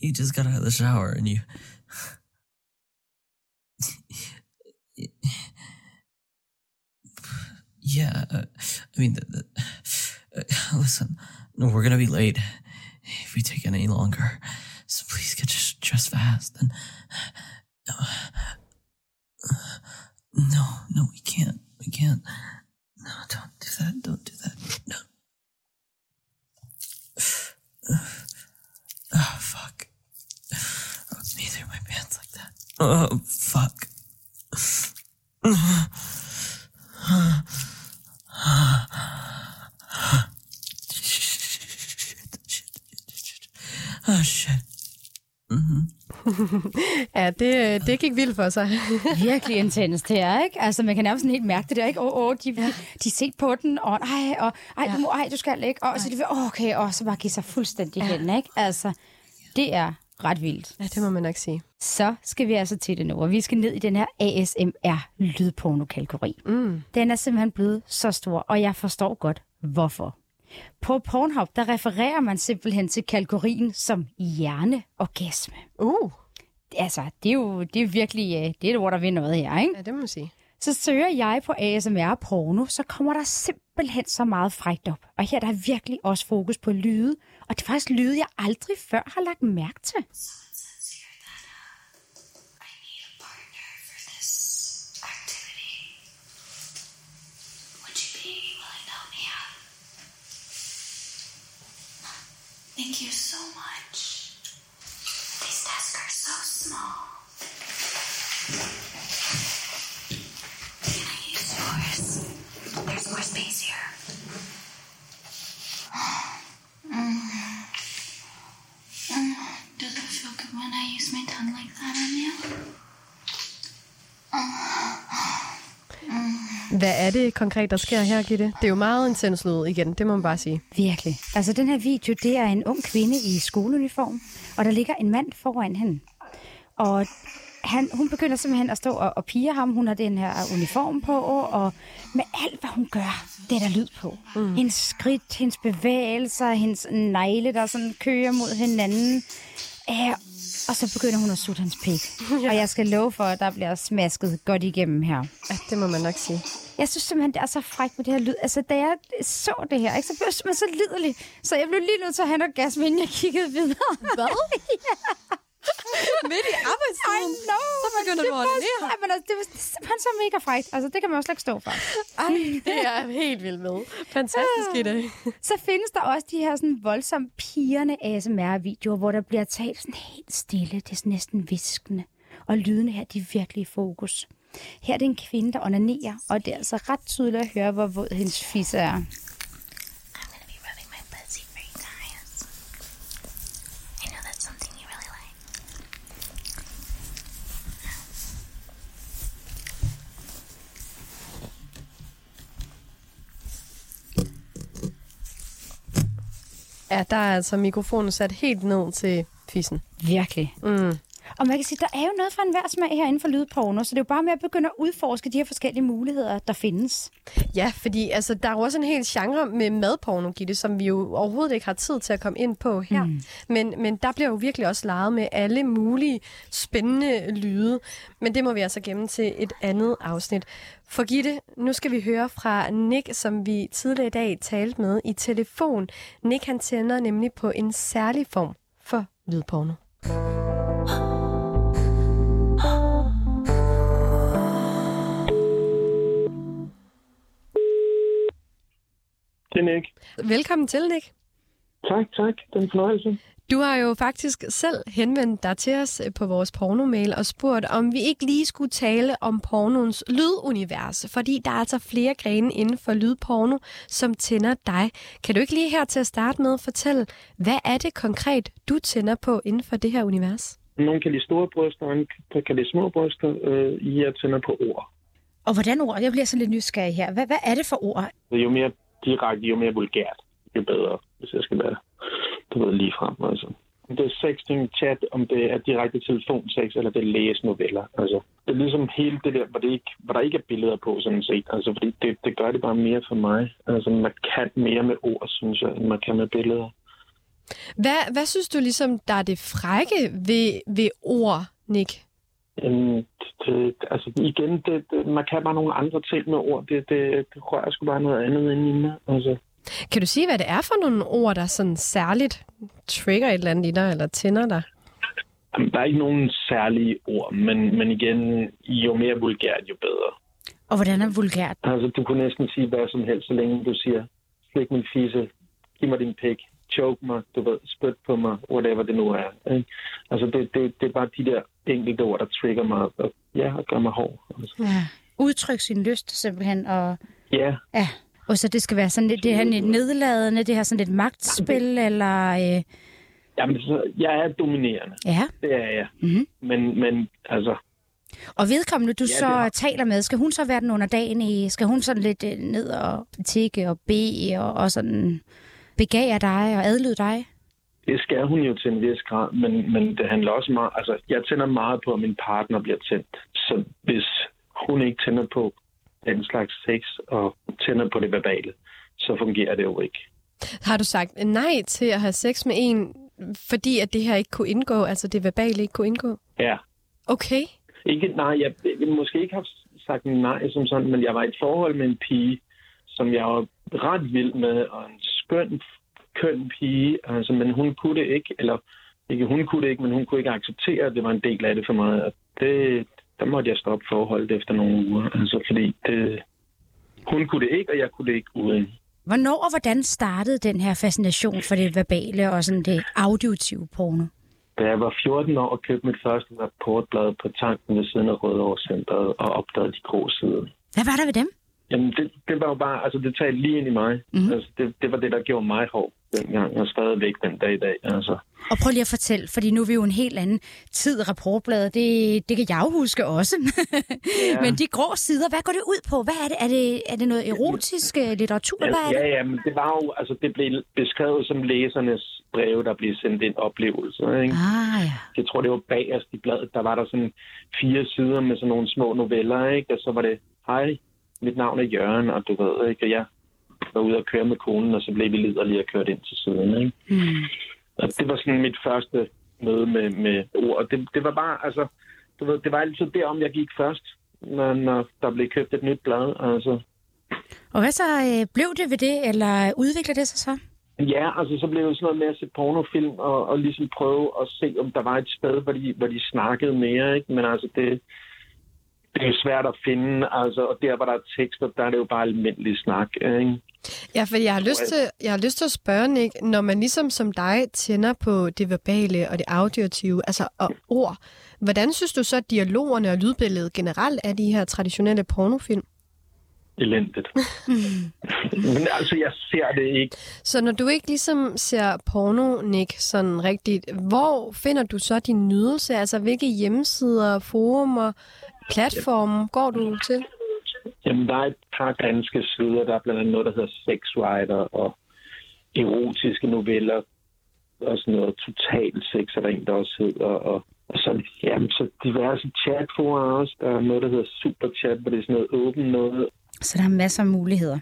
[SPEAKER 7] You just got out of the shower and you. yeah, uh, I mean, the, the, uh, listen, no, we're gonna be late if we take any longer. So please get dressed fast and. No, no, we can't. We can't. No, don't do that. Don't do that. Oh, fuck. Oh, shit.
[SPEAKER 3] Ja, det, det gik vildt for sig. [laughs]
[SPEAKER 2] virkelig intens det er, ikke? Altså, man kan nærmest sådan helt mærke det der, ikke? Åh, oh, oh, de, ja. de, de set på den, og ej, og ej, ja. du, må, ej, du skal ikke, og så de vil, oh, okay, og så bare give sig fuldstændig ja. hen, ikke? Altså, det er ret vildt.
[SPEAKER 3] Ja, det må man nok sige.
[SPEAKER 2] Så skal vi altså til det nu, og vi skal ned i den her ASMR-lydporno-kategori. Mm. Den er simpelthen blevet så stor, og jeg forstår godt, hvorfor. På Pornhub, der refererer man simpelthen til kategorien som hjerneorgasme.
[SPEAKER 3] Uh.
[SPEAKER 2] Altså, det er jo det er virkelig øh, det er et ord, der vil noget her, ikke?
[SPEAKER 3] Ja, det må man sige.
[SPEAKER 2] Så søger jeg på ASMR porno, så kommer der simpelthen så meget frægt op. Og her der er virkelig også fokus på lyde, og det er faktisk lyde, jeg aldrig før har lagt mærke til.
[SPEAKER 8] Thank you so much. These desks are so small.
[SPEAKER 3] Hvad er det konkret, der sker her, Gitte? Det er jo meget intens lyd igen, det må man bare sige.
[SPEAKER 2] Virkelig. Altså, den her video, det er en ung kvinde i skoleuniform, og der ligger en mand foran hende. Og han, hun begynder simpelthen at stå og, og pige ham. Hun har den her uniform på, og med alt, hvad hun gør, det er der lyd på. Mm. Hendes skridt, hendes bevægelser, hendes negle, der sådan kører mod hinanden. Ja, og så begynder hun at sutte hans pik. [laughs] ja. Og jeg skal love for, at der bliver smasket godt igennem her.
[SPEAKER 3] Ja, det må man nok sige.
[SPEAKER 2] Jeg synes simpelthen, det er så frækt med det her lyd. Altså, da jeg så det her, ikke, så blev jeg simpelthen så liderlig. Så jeg blev lige nødt til at have en orgasme, inden jeg kiggede videre.
[SPEAKER 3] Hvad? [laughs]
[SPEAKER 2] ja.
[SPEAKER 3] Midt i arbejdstiden?
[SPEAKER 2] I know.
[SPEAKER 3] Så begynder du at ordinere.
[SPEAKER 2] Men altså, det var simpelthen så mega frækt. Altså, det kan man også slet ikke stå for.
[SPEAKER 3] Ej, det er jeg helt vild med. Fantastisk i dag.
[SPEAKER 2] Så findes der også de her sådan voldsomt pigerne ASMR-videoer, hvor der bliver talt sådan helt stille. Det er sådan næsten viskende. Og lydene her, de er virkelig i fokus. Her er det en kvinde, der onanerer, og det er altså ret tydeligt at høre, hvor våd hendes fisse er.
[SPEAKER 8] I'm gonna be rubbing my pussy for you guys. I know that's something you really like.
[SPEAKER 3] Ja, der er altså mikrofonen sat helt ned til fissen.
[SPEAKER 2] Virkelig.
[SPEAKER 3] Mm.
[SPEAKER 2] Og man kan sige, der er jo noget for enhver smag herinde for lydporno, så det er jo bare med at begynde at udforske de her forskellige muligheder, der findes.
[SPEAKER 3] Ja, fordi altså, der er jo også en hel genre med madporno, Gitte, som vi jo overhovedet ikke har tid til at komme ind på her. Mm. Men, men der bliver jo virkelig også leget med alle mulige spændende lyde. Men det må vi altså gemme til et andet afsnit. For Gitte, nu skal vi høre fra Nick, som vi tidligere i dag talte med i telefon. Nick han tænder nemlig på en særlig form for lydporno.
[SPEAKER 1] Det er Nick.
[SPEAKER 3] Velkommen til, Nick.
[SPEAKER 1] Tak, tak. Den fornøjelse.
[SPEAKER 3] Du har jo faktisk selv henvendt dig til os øh, på vores pornomail og spurgt, om vi ikke lige skulle tale om pornoens lydunivers, fordi der er altså flere grene inden for lydporno, som tænder dig. Kan du ikke lige her til at starte med fortælle, hvad er det konkret, du tænder på inden for det her univers?
[SPEAKER 1] Nogle kan lide store bryster, og andre kan lide små bryster. Øh, jeg tænder på ord.
[SPEAKER 2] Og hvordan ord? Jeg bliver sådan lidt nysgerrig her. Hvad, hvad er det for ord?
[SPEAKER 1] Jo mere direkte, jo mere vulgært, jo bedre, hvis jeg skal være du ved, lige frem. Altså. Om det er sexting, chat, om det er direkte telefonsex, eller det er læsnoveller. Altså, det er ligesom hele det der, hvor, det ikke, hvor der ikke er billeder på, sådan set. Altså, fordi det, det gør det bare mere for mig. Altså, man kan mere med ord, synes jeg, end man kan med billeder.
[SPEAKER 3] Hvad, hvad synes du ligesom, der er det frække ved, ved ord, Nick?
[SPEAKER 1] Øhm, det, altså igen, det, det, man kan bare nogle andre ting med ord. Det, det, det rører sgu bare noget andet ind i mig. Altså.
[SPEAKER 3] Kan du sige, hvad det er for nogle ord, der sådan særligt trigger et eller andet i dig, eller tænder dig?
[SPEAKER 1] Jamen, der er ikke nogen særlige ord, men, men igen, jo mere vulgært, jo bedre.
[SPEAKER 2] Og hvordan er vulgært?
[SPEAKER 1] Altså, du kunne næsten sige hvad som helst, så længe du siger, slik min fisse, giv mig din pik, choke mig, du ved, spyt på mig, whatever det nu er. Ikke? Altså, det, det, det er bare de der enkelte ord, der trigger mig, og ja, og gør mig hård. Altså.
[SPEAKER 2] Ja. Udtryk sin lyst simpelthen, og
[SPEAKER 1] Ja,
[SPEAKER 2] ja. Og så det skal være sådan lidt, det her lidt nedladende, det her sådan lidt magtspil, eller... Øh,
[SPEAKER 1] Jamen, så, jeg er dominerende.
[SPEAKER 2] Ja.
[SPEAKER 1] Det er jeg.
[SPEAKER 2] Mhm.
[SPEAKER 1] Men, men altså,
[SPEAKER 2] Og vedkommende, du
[SPEAKER 1] Ja,
[SPEAKER 2] så
[SPEAKER 1] det har-
[SPEAKER 2] taler med, skal hun så være den under dagen i, skal hun sådan lidt øh, ned og tikke og bede og, og sådan begære dig og adlyde dig?
[SPEAKER 1] det skal hun jo til en vis grad, men, men det handler også meget... Altså, jeg tænder meget på, at min partner bliver tændt. Så hvis hun ikke tænder på den slags sex og tænder på det verbale, så fungerer det jo ikke.
[SPEAKER 3] Har du sagt nej til at have sex med en, fordi at det her ikke kunne indgå, altså det verbale ikke kunne indgå?
[SPEAKER 1] Ja.
[SPEAKER 3] Okay.
[SPEAKER 1] Ikke, nej, jeg, jeg måske ikke har sagt nej som sådan, men jeg var i et forhold med en pige, som jeg var ret vild med, og en skøn, køn pige, altså, men hun kunne det ikke, eller ikke hun kunne det ikke, men hun kunne ikke acceptere, at det var en del af det for mig. Og det, der måtte jeg stoppe forholdet efter nogle uger, altså fordi det, hun kunne det ikke, og jeg kunne det ikke uden.
[SPEAKER 2] Hvornår og hvordan startede den her fascination for det verbale og sådan det auditive porno?
[SPEAKER 1] Da jeg var 14 år og købte mit første rapportblad på tanken ved siden af Rødovre Centeret og opdagede de grå sider.
[SPEAKER 2] Hvad var der ved dem?
[SPEAKER 1] Jamen, det, det var jo bare, altså det talte lige ind i mig.
[SPEAKER 2] Mhm.
[SPEAKER 1] Mm. Altså, det, det var det, der gjorde mig hård dengang, og stadigvæk den dag i dag. Altså.
[SPEAKER 2] Og prøv lige at fortælle, fordi nu er vi jo en helt anden tid, rapportbladet, det, det kan jeg jo huske også. ja. [laughs] Men de grå sider, hvad går det ud på? Hvad er det? Er det, er det noget erotisk øh, litteratur? Hvad er
[SPEAKER 1] Ja,
[SPEAKER 2] det?
[SPEAKER 1] ja, men det var jo, altså det blev beskrevet som læsernes breve, der blev sendt ind oplevelser, ikke?
[SPEAKER 2] Ah, ja.
[SPEAKER 1] Jeg tror, det var bagerst i bladet, der var der sådan fire sider med sådan nogle små noveller, ikke? Og så var det, hej, mit navn er Jørgen, og du ved, ikke? Jeg var ude og køre med konen, og så blev vi liderlige og kørt ind til siden, ikke?
[SPEAKER 2] Hmm.
[SPEAKER 1] Og det var sådan mit første møde med, med ord. Og det, det var bare, altså, du ved, det var altid derom, jeg gik først, når, når der blev købt et nyt blad. Altså,
[SPEAKER 2] Og hvad så øh, blev det ved det, eller udvikler det sig så?
[SPEAKER 1] ja, altså, så blev det sådan noget med at se pornofilm og, og ligesom prøve at se, om der var et sted, hvor de, hvor de snakkede mere, ikke? Men altså, det, det er svært at finde, altså, og der, hvor der er tekster, der er det jo bare almindelig snak, ikke?
[SPEAKER 3] Ja, for jeg har, lyst til, jeg har lyst til at spørge, Nick, når man ligesom som dig tænder på det verbale og det auditive, altså og ord, hvordan synes du så, at dialogerne og lydbilledet generelt er de her traditionelle pornofilm?
[SPEAKER 1] Elendigt. [laughs] Men altså, jeg ser det ikke.
[SPEAKER 3] Så når du ikke ligesom ser porno, Nick, sådan rigtigt, hvor finder du så din nydelse? Altså, hvilke hjemmesider, forumer, platforme går du til?
[SPEAKER 1] Jamen, der er et par danske sider. Der er blandt andet noget, der hedder Sexwriter og erotiske noveller og sådan noget total sex, er der en, der også hedder. Og, og så, jamen, så diverse chatforer også. Der er noget, der hedder Superchat, hvor det er sådan noget åbent noget.
[SPEAKER 2] Så der er masser af muligheder.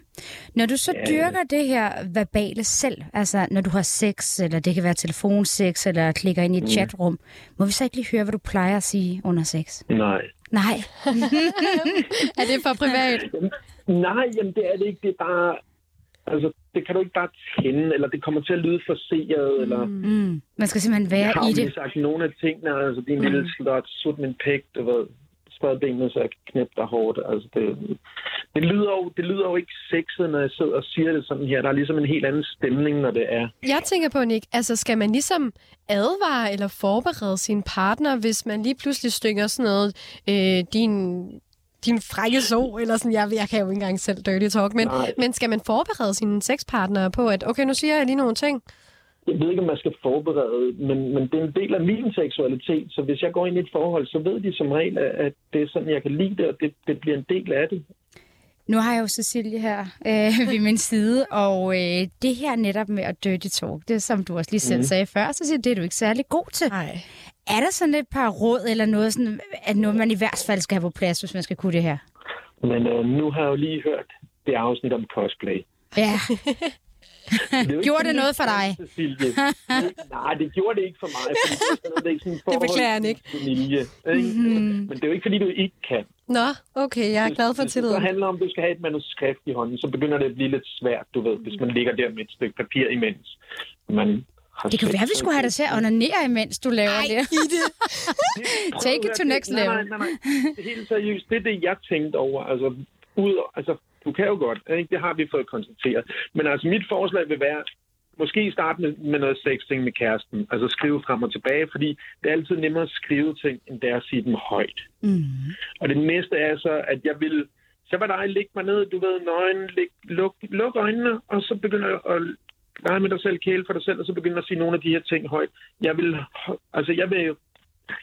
[SPEAKER 2] Når du så
[SPEAKER 1] Ja.
[SPEAKER 2] dyrker det her verbale selv, altså når du har sex, eller det kan være telefonsex, eller klikker ind i et chatrum, må vi så ikke lige høre, hvad du plejer at sige under sex?
[SPEAKER 1] Nej.
[SPEAKER 2] Nej. [laughs]
[SPEAKER 3] Er det for privat?
[SPEAKER 1] Nej, jamen det er det ikke. Det er bare... Altså, det kan du ikke bare tænde, eller det kommer til at lyde forceret, eller...
[SPEAKER 2] Mm. Man skal simpelthen være
[SPEAKER 1] Jeg har
[SPEAKER 2] i
[SPEAKER 1] jo
[SPEAKER 2] det.
[SPEAKER 1] sagt nogle af tingene, altså din lille slot, sut min pæk, du ved, spred benene, så jeg kan knæppe dig hårdt. Altså, det, det, lyder jo, det lyder jo ikke sexet, når jeg sidder og siger det sådan her. Der er ligesom en helt anden stemning, når det er.
[SPEAKER 3] Jeg tænker på, Nick, altså skal man ligesom advare eller forberede sin partner, hvis man lige pludselig stykker sådan noget, øh, din, din frække så, eller sådan, jeg, jeg kan jo ikke engang selv dirty talk, men,
[SPEAKER 1] Nej.
[SPEAKER 3] men skal man forberede sine sexpartnere på, at okay, nu siger jeg lige nogle ting?
[SPEAKER 1] Jeg ved ikke, om man skal forberede, men, men det er en del af min seksualitet. Så hvis jeg går ind i et forhold, så ved de som regel, at det er sådan, jeg kan lide det, og det, det bliver en del af det.
[SPEAKER 2] Nu har jeg jo Cecilie her øh, [laughs] ved min side, og øh, det her netop med at dirty talk, det som du også lige selv
[SPEAKER 1] Mhm.
[SPEAKER 2] sagde før, så siger det er du ikke særlig god til.
[SPEAKER 3] Nej.
[SPEAKER 2] Er der sådan et par råd eller noget, sådan, at noget man i hvert fald skal have på plads, hvis man skal kunne det her?
[SPEAKER 1] Men øh, nu har jeg jo lige hørt det afsnit om cosplay.
[SPEAKER 2] Ja, [laughs]
[SPEAKER 1] Det
[SPEAKER 2] Gjorde det noget for dig? [laughs]
[SPEAKER 1] Cecilie. Nej, det gjorde det ikke for mig. fordi Det, er det, ikke sådan
[SPEAKER 3] Det beklager han ikke.
[SPEAKER 1] Familie, ikke?
[SPEAKER 2] Mhm.
[SPEAKER 1] Men det er jo ikke, fordi du ikke kan.
[SPEAKER 3] Nå, okay, jeg er glad for
[SPEAKER 1] Hvis det
[SPEAKER 3] tilliden.
[SPEAKER 1] handler om, at du skal have et manuskript i hånden, så begynder det at blive lidt svært, du ved, hvis man ligger der med et stykke papir imens. Man
[SPEAKER 2] det kan være, vi skulle have dig til at onanere, imens du laver det.
[SPEAKER 1] Prøv [laughs]
[SPEAKER 2] Take it to next
[SPEAKER 1] det- nej,
[SPEAKER 2] level.
[SPEAKER 1] Nej, nej, nej. Det er helt seriøst. Det er det, jeg tænkte over. Altså, ud, altså, du kan jo godt, ikke? det har vi fået konstateret. Men altså, mit forslag vil være, måske starte med, med noget sexting med kæresten. Altså skrive frem og tilbage, fordi det er altid nemmere at skrive ting, end det er at sige dem højt.
[SPEAKER 2] Mm.
[SPEAKER 1] Og det næste er så, at jeg vil... Så var dig lægge mig ned, du ved, nøgen, læg, luk, luk øjnene, og så begynder at lege med dig selv, kæle for dig selv, og så begynde at sige nogle af de her ting højt. Jeg vil, altså jeg vil jo,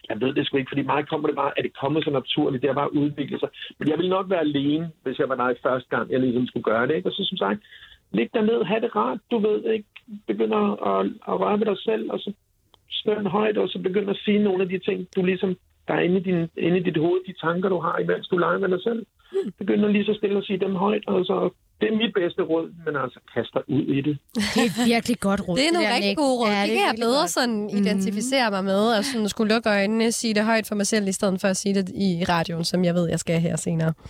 [SPEAKER 1] jeg ved det sgu ikke, fordi mig kommer det bare, at det kommer så naturligt, det er bare udviklet sig. Men jeg vil nok være alene, hvis jeg var dig første gang, jeg ligesom skulle gøre det, ikke? Og så som sagt, lig dig ned, have det rart, du ved ikke, begynder at, at røre ved dig selv, og så støn højt, og så begynder at sige nogle af de ting, du ligesom, der er inde i, din, inde i dit hoved, de tanker, du har, imens du leger med dig selv. Begynder lige så stille at sige dem højt, og så det er mit bedste råd, men altså kaster ud i det.
[SPEAKER 2] Det er et virkelig godt råd.
[SPEAKER 3] Det er nogle
[SPEAKER 2] der,
[SPEAKER 3] rigtig gode råd.
[SPEAKER 2] Ja,
[SPEAKER 3] det,
[SPEAKER 2] er
[SPEAKER 3] kan jeg bedre
[SPEAKER 2] godt.
[SPEAKER 3] sådan identificere mig med, og sådan skulle lukke øjnene, sige det højt for mig selv, i stedet for at sige det i radioen, som jeg ved, jeg skal her senere. [laughs]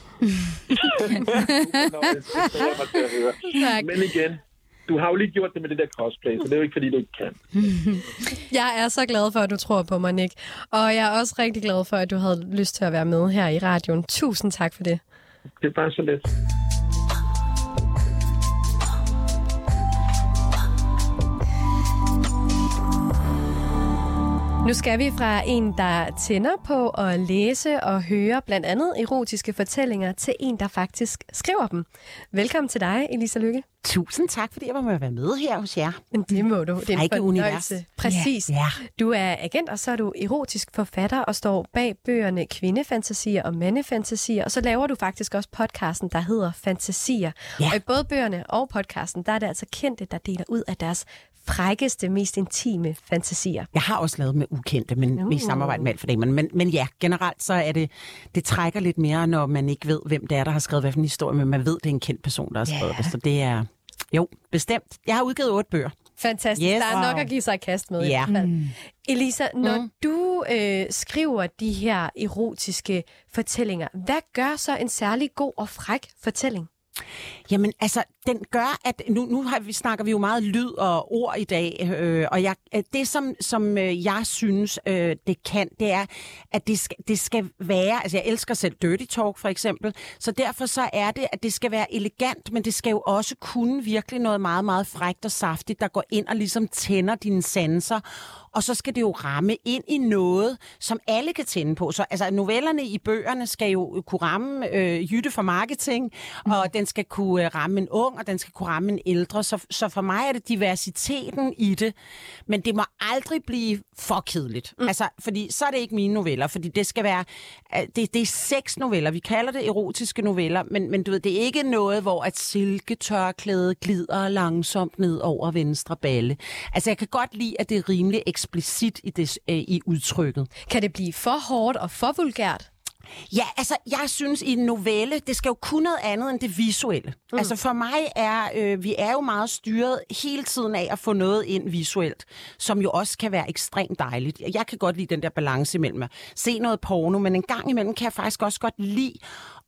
[SPEAKER 3] [laughs]
[SPEAKER 1] Men igen, du har jo lige gjort det med det der cosplay, så det er jo ikke, fordi du ikke kan. [laughs]
[SPEAKER 3] Jeg er så glad for, at du tror på mig, Nick. Og jeg er også rigtig glad for, at du havde lyst til at være med her i radioen. Tusind tak for det.
[SPEAKER 1] Det er bare så let.
[SPEAKER 3] Nu skal vi fra en, der tænder på at læse og høre blandt andet erotiske fortællinger, til en, der faktisk skriver dem. Velkommen til dig, Elisa Lykke.
[SPEAKER 9] Tusind tak, fordi jeg må være med her hos jer.
[SPEAKER 3] Men det må du. Det er en fornøjelse.
[SPEAKER 9] univers.
[SPEAKER 3] Præcis.
[SPEAKER 9] Ja.
[SPEAKER 3] Du er agent, og så er du erotisk forfatter og står bag bøgerne Kvindefantasier og Mandefantasier. Og så laver du faktisk også podcasten, der hedder Fantasier.
[SPEAKER 9] Ja.
[SPEAKER 3] Og i både bøgerne og podcasten, der er det altså kendte, der deler ud af deres frækkeste, mest intime fantasier.
[SPEAKER 9] Jeg har også lavet med ukendte, men uh. i samarbejde med alt for det. Men, men, men ja, generelt så er det, det trækker lidt mere, når man ikke ved, hvem det er, der har skrevet hvilken historie, men man ved, det er en kendt person, der har skrevet det. Så det er, jo, bestemt. Jeg har udgivet otte bøger.
[SPEAKER 3] Fantastisk.
[SPEAKER 9] Yes.
[SPEAKER 3] Der er nok
[SPEAKER 9] Wow.
[SPEAKER 3] at give sig kast med. i
[SPEAKER 9] Ja.
[SPEAKER 3] hvert fald. Elisa, når
[SPEAKER 9] Mm.
[SPEAKER 3] du øh, skriver de her erotiske fortællinger, hvad gør så en særlig god og fræk fortælling?
[SPEAKER 9] Jamen, altså, den gør, at nu, nu har vi, snakker vi jo meget lyd og ord i dag, øh, og jeg, øh, det, som, som øh, jeg synes, øh, det kan, det er, at det skal, det skal være, altså jeg elsker selv dirty talk for eksempel, så derfor så er det, at det skal være elegant, men det skal jo også kunne virkelig noget meget, meget frægt og saftigt, der går ind og ligesom tænder dine sanser, og så skal det jo ramme ind i noget, som alle kan tænde på. Så altså, novellerne i bøgerne skal jo kunne ramme øh, Jytte for marketing, og den skal kunne øh, ramme en ung, og den skal kunne ramme en ældre. Så, så for mig er det diversiteten i det, men det må aldrig blive for kedeligt. Mm. Altså, fordi så er det ikke mine noveller, fordi det skal være, øh, det, det er seks noveller. Vi kalder det erotiske noveller, men, men du ved, det er ikke noget, hvor at silketørklæde glider langsomt ned over venstre balle. Altså, jeg kan godt lide, at det er rimelig eksplicit i, det, øh, i udtrykket.
[SPEAKER 3] Kan det blive for hårdt og for vulgært?
[SPEAKER 9] Ja, altså, jeg synes i en novelle, det skal jo kunne noget andet end det visuelle. Mm. Altså, for mig er, øh, vi er jo meget styret hele tiden af at få noget ind visuelt, som jo også kan være ekstremt dejligt. Jeg kan godt lide den der balance imellem at se noget porno, men en gang imellem kan jeg faktisk også godt lide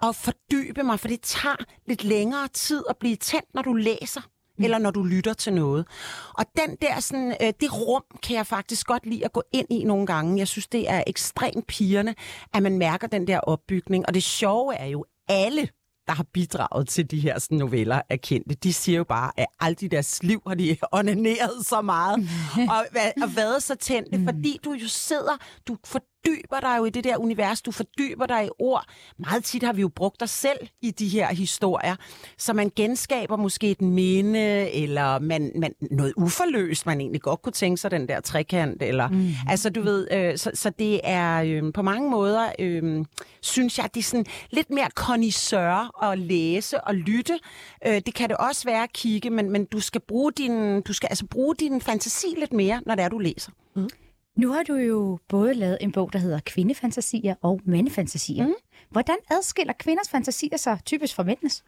[SPEAKER 9] at fordybe mig, for det tager lidt længere tid at blive tændt, når du læser eller når du lytter til noget. Og den der sådan, øh, det rum kan jeg faktisk godt lide at gå ind i nogle gange. Jeg synes, det er ekstremt pigerne, at man mærker den der opbygning. Og det sjove er jo, alle der har bidraget til de her sådan, noveller er kendte, de siger jo bare, at aldrig i deres liv har de [laughs] onaneret så meget og, hva- og været så tændte, fordi du jo sidder, du fordyber dig jo i det der univers, du fordyber dig i ord. Meget tit har vi jo brugt dig selv i de her historier, så man genskaber måske et minde, eller man, man, noget uforløst, man egentlig godt kunne tænke sig, den der trekant, eller, mm. altså du ved, øh, så, så det er øh, på mange måder, øh, synes jeg, det er sådan lidt mere connoisseur at læse og lytte. Øh, det kan det også være at kigge, men, men du skal bruge din, du skal altså bruge din fantasi lidt mere, når det er, du læser.
[SPEAKER 2] Nu har du jo både lavet en bog, der hedder Kvindefantasier og Mandefantasier. Mm. Hvordan adskiller kvinders fantasier sig typisk fra mændenes?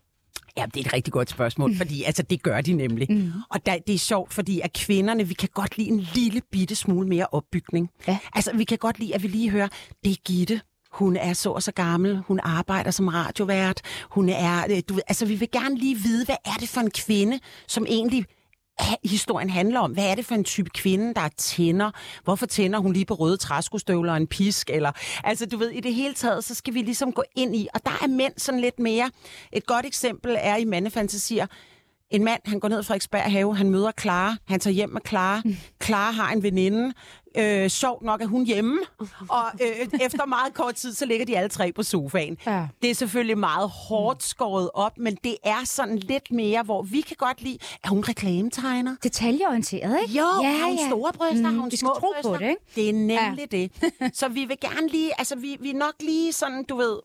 [SPEAKER 9] Ja, det er et rigtig godt spørgsmål, fordi altså, det gør de nemlig. Mm. Og der, det er sjovt, fordi at kvinderne, vi kan godt lide en lille bitte smule mere opbygning.
[SPEAKER 2] Ja.
[SPEAKER 9] Altså, vi kan godt lide, at vi lige hører, det er Gitte. Hun er så og så gammel. Hun arbejder som radiovært. Hun er, øh, du ved, altså, vi vil gerne lige vide, hvad er det for en kvinde, som egentlig historien handler om. Hvad er det for en type kvinde, der tænder? Hvorfor tænder hun lige på røde træskostøvler og en pisk? Eller, altså, du ved, i det hele taget, så skal vi ligesom gå ind i, og der er mænd sådan lidt mere. Et godt eksempel er i mandefantasier, en mand, han går ned fra Frederiksberg Have, han møder Clara, han tager hjem med Clara. Clara har en veninde. Øh, sjovt nok er hun hjemme, og øh, efter meget kort tid, så ligger de alle tre på sofaen.
[SPEAKER 2] Ja.
[SPEAKER 9] Det er selvfølgelig meget hårdt skåret op, men det er sådan lidt mere, hvor vi kan godt lide, er hun reklametegner?
[SPEAKER 2] Detaljeorienteret, ikke?
[SPEAKER 9] Jo, ja, har hun store bryster, har hun
[SPEAKER 2] vi skal
[SPEAKER 9] små
[SPEAKER 2] tro
[SPEAKER 9] bryster?
[SPEAKER 2] på det, ikke?
[SPEAKER 9] Det er nemlig ja. det. Så vi vil gerne lige, altså vi, vi er nok lige sådan, du ved,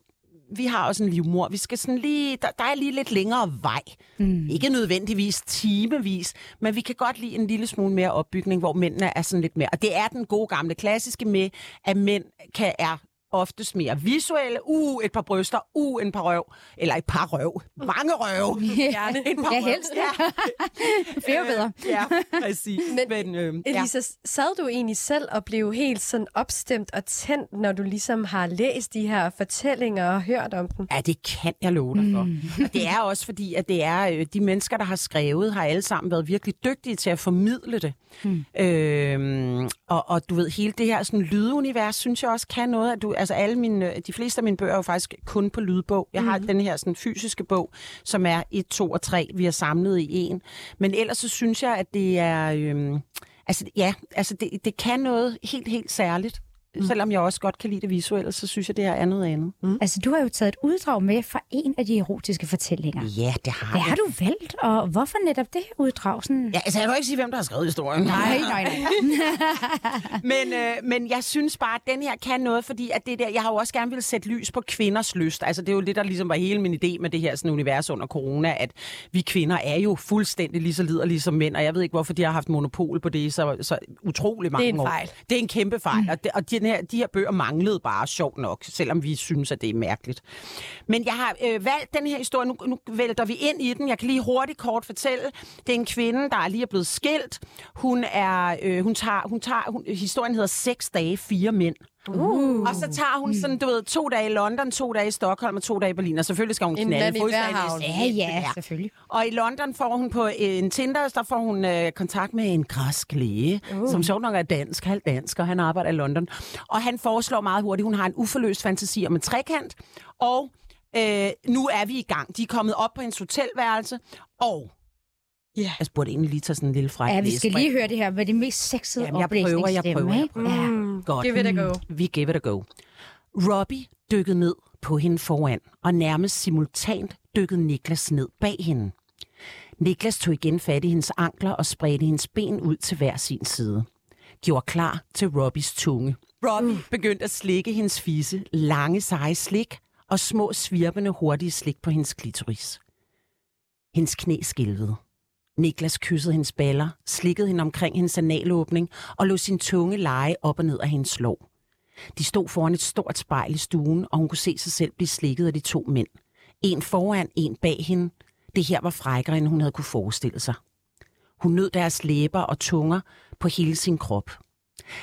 [SPEAKER 9] vi har også en livmor. Vi skal sådan lige, der, der er lige lidt længere vej. Mm. Ikke nødvendigvis timevis, men vi kan godt lide en lille smule mere opbygning, hvor mændene er sådan lidt mere. Og det er den gode gamle klassiske med, at mænd kan, er oftest mere visuelle. Uh, et par bryster. Uh, en par røv. Eller et par røv. Mange røv. [laughs]
[SPEAKER 3] Gerne.
[SPEAKER 9] Et par
[SPEAKER 2] Ja,
[SPEAKER 9] røv.
[SPEAKER 2] helst.
[SPEAKER 9] Ja. [laughs]
[SPEAKER 2] Flere bedre.
[SPEAKER 9] ja, [laughs] præcis.
[SPEAKER 3] Men-
[SPEAKER 9] Men, øh, ja.
[SPEAKER 3] Elisa, sad du egentlig selv og blev helt sådan opstemt og tændt, når du ligesom har læst de her fortællinger og hørt om dem?
[SPEAKER 9] Ja, det kan jeg love dig for. Mm. Og det er også fordi, at det er øh, de mennesker, der har skrevet, har alle sammen været virkelig dygtige til at formidle det. Mm. Øhm, og, og du ved, hele det her sådan, lydunivers, synes jeg også kan noget. At du, altså alle mine, de fleste af mine bøger er jo faktisk kun på lydbog. Jeg har den her sådan, fysiske bog, som er 1, 2 og 3, vi har samlet i en. Men ellers så synes jeg, at det er... Øhm, altså, ja, altså det, det kan noget helt, helt særligt. Mm. Selvom jeg også godt kan lide det visuelle, så synes jeg, det her er noget andet. Mm.
[SPEAKER 2] Altså, du har jo taget et uddrag med fra en af de erotiske fortællinger.
[SPEAKER 9] Ja, det har
[SPEAKER 2] Hvad
[SPEAKER 9] jeg.
[SPEAKER 2] har du valgt, og hvorfor netop det her uddrag? Sådan...
[SPEAKER 9] Ja, altså jeg kan jo ikke sige, hvem der har skrevet historien.
[SPEAKER 2] Nej, nej, nej. [laughs]
[SPEAKER 9] men, øh, men jeg synes bare, at den her kan noget, fordi at det der, jeg har jo også gerne vil sætte lys på kvinders lyst. Altså det er jo det, der ligesom var hele min idé med det her sådan, univers under corona, at vi kvinder er jo fuldstændig lige så liderlige som mænd, og jeg ved ikke, hvorfor de har haft monopol på det så, så utrolig mange
[SPEAKER 3] en
[SPEAKER 9] år.
[SPEAKER 3] fejl.
[SPEAKER 9] Det er en kæmpe fejl, mm. og, det, og de, her, de her bøger manglede bare sjovt nok, selvom vi synes, at det er mærkeligt. Men jeg har øh, valgt den her historie, nu, nu vælter vi ind i den. Jeg kan lige hurtigt kort fortælle. Det er en kvinde, der er lige er blevet skilt. Hun er, øh, hun tager, hun tager, hun, historien hedder Seks dage, fire mænd. Uh. Og så tager hun sådan, du ved, to dage i London, to dage i Stockholm og to dage i Berlin. Og selvfølgelig skal hun
[SPEAKER 3] En
[SPEAKER 9] knalde
[SPEAKER 3] mand i hver havn.
[SPEAKER 2] Ja, ja, selvfølgelig.
[SPEAKER 9] Og i London får hun på en Tinder, der får hun øh, kontakt med en græsk læge, uh. som sjovt nok er dansk, halv dansk, og han arbejder i London. Og han foreslår meget hurtigt, hun har en uforløst fantasi om en trekant, og øh, nu er vi i gang. De er kommet op på hendes hotelværelse, og
[SPEAKER 3] Ja.
[SPEAKER 9] jeg spurgte egentlig lige tage sådan en lille fræk
[SPEAKER 2] Ja, vi skal lige høre det her med det mest sexede
[SPEAKER 9] Jamen, jeg prøver, jeg prøver, jeg prøver.
[SPEAKER 2] Ja.
[SPEAKER 3] Mm,
[SPEAKER 9] Godt.
[SPEAKER 3] Give it a go.
[SPEAKER 9] Vi give it a go. Robbie dykkede ned på hende foran, og nærmest simultant dykkede Niklas ned bag hende. Niklas tog igen fat i hendes ankler og spredte hendes ben ud til hver sin side. Gjorde klar til Robbies tunge. Robbie begyndte at slikke hendes fisse, lange seje slik og små svirpende hurtige slik på hendes klitoris. Hendes knæ skælvede. Niklas kyssede hendes baller, slikkede hende omkring hendes analåbning og lå sin tunge lege op og ned af hendes lår. De stod foran et stort spejl i stuen, og hun kunne se sig selv blive slikket af de to mænd. En foran, en bag hende. Det her var frækkere, end hun havde kunne forestille sig. Hun nød deres læber og tunger på hele sin krop.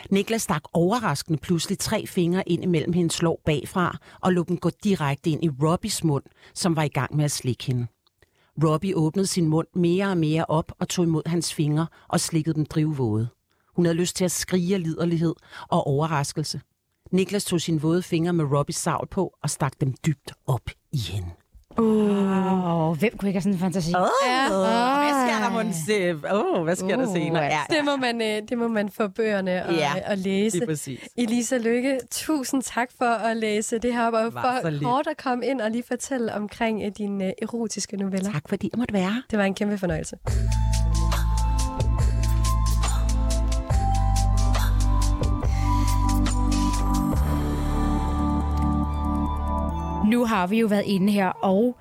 [SPEAKER 9] Niklas stak overraskende pludselig tre fingre ind imellem hendes lår bagfra og lå dem gå direkte ind i Robbies mund, som var i gang med at slikke hende. Robbie åbnede sin mund mere og mere op og tog imod hans fingre og slikkede dem drivvåde. Hun havde lyst til at skrige af liderlighed og overraskelse. Niklas tog sine våde fingre med Robbies savl på og stak dem dybt op i hende.
[SPEAKER 2] Åh, hvem kunne ikke have sådan en fantasi?
[SPEAKER 9] Oh, hvad sker der, Monse? Åh, hvad sker der
[SPEAKER 2] Uh,
[SPEAKER 9] senere? Ja,
[SPEAKER 3] Det må man, øh, det må man få bøgerne og,
[SPEAKER 9] Ja,
[SPEAKER 3] og læse.
[SPEAKER 9] lige præcis.
[SPEAKER 3] Elisa Lykke, tusind tak for at læse det her op, og for kort at komme ind og lige fortælle omkring øh, dine øh, erotiske noveller.
[SPEAKER 9] Tak fordi jeg måtte være.
[SPEAKER 3] Det var en kæmpe fornøjelse.
[SPEAKER 2] Nu har vi jo været inde her og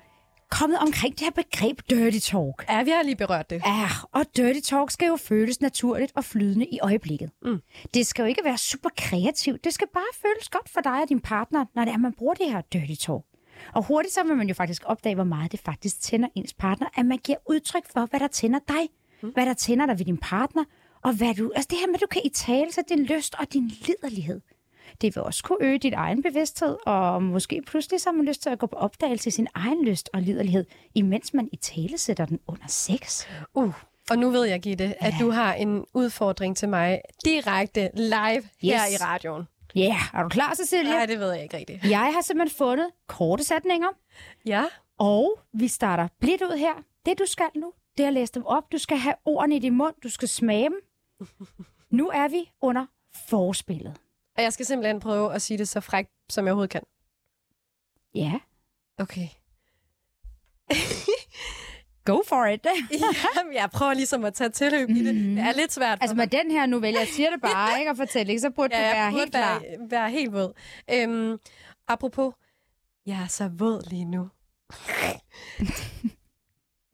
[SPEAKER 2] kommet omkring det her begreb dirty talk.
[SPEAKER 3] Ja, vi har lige berørt det.
[SPEAKER 2] Ja, og dirty talk skal jo føles naturligt og flydende i øjeblikket. Mm. Det skal jo ikke være super kreativt. Det skal bare føles godt for dig og din partner, når det er, man bruger det her dirty talk. Og hurtigt så vil man jo faktisk opdage, hvor meget det faktisk tænder ens partner, at man giver udtryk for, hvad der tænder dig. Mm. Hvad der tænder dig ved din partner, og hvad du, altså det her med, at du kan i tale sig din lyst og din liderlighed. Det vil også kunne øge dit egen bevidsthed, og måske pludselig så har man lyst til at gå på opdagelse i sin egen lyst og liderlighed, imens man i tale sætter den under sex.
[SPEAKER 3] Uh. Og nu ved jeg, Gitte, at du har en udfordring til mig direkte live her
[SPEAKER 2] Yes.
[SPEAKER 3] i radioen.
[SPEAKER 2] Ja, yeah. er du klar, Cecilia?
[SPEAKER 3] Nej, det ved jeg ikke rigtigt.
[SPEAKER 2] Jeg har simpelthen fundet korte sætninger,
[SPEAKER 3] Ja,
[SPEAKER 2] og vi starter blidt ud her. Det, du skal nu, det at læse dem op. Du skal have ordene i din mund. Du skal smage dem. Nu er vi under forspillet.
[SPEAKER 3] Og jeg skal simpelthen prøve at sige det så frækt, som jeg overhovedet kan.
[SPEAKER 2] Ja,
[SPEAKER 3] Okay. [laughs]
[SPEAKER 2] go for it. [laughs]
[SPEAKER 3] Jamen, jeg prøver ligesom at tage tilløb i det. Det er lidt svært
[SPEAKER 2] altså med den her novelle, jeg siger det bare, [laughs] ikke? Og fortælling, så burde
[SPEAKER 3] Ja,
[SPEAKER 2] du være
[SPEAKER 3] burde
[SPEAKER 2] helt klar.
[SPEAKER 3] Være, være helt våd. Øhm, apropos, jeg er så våd lige nu.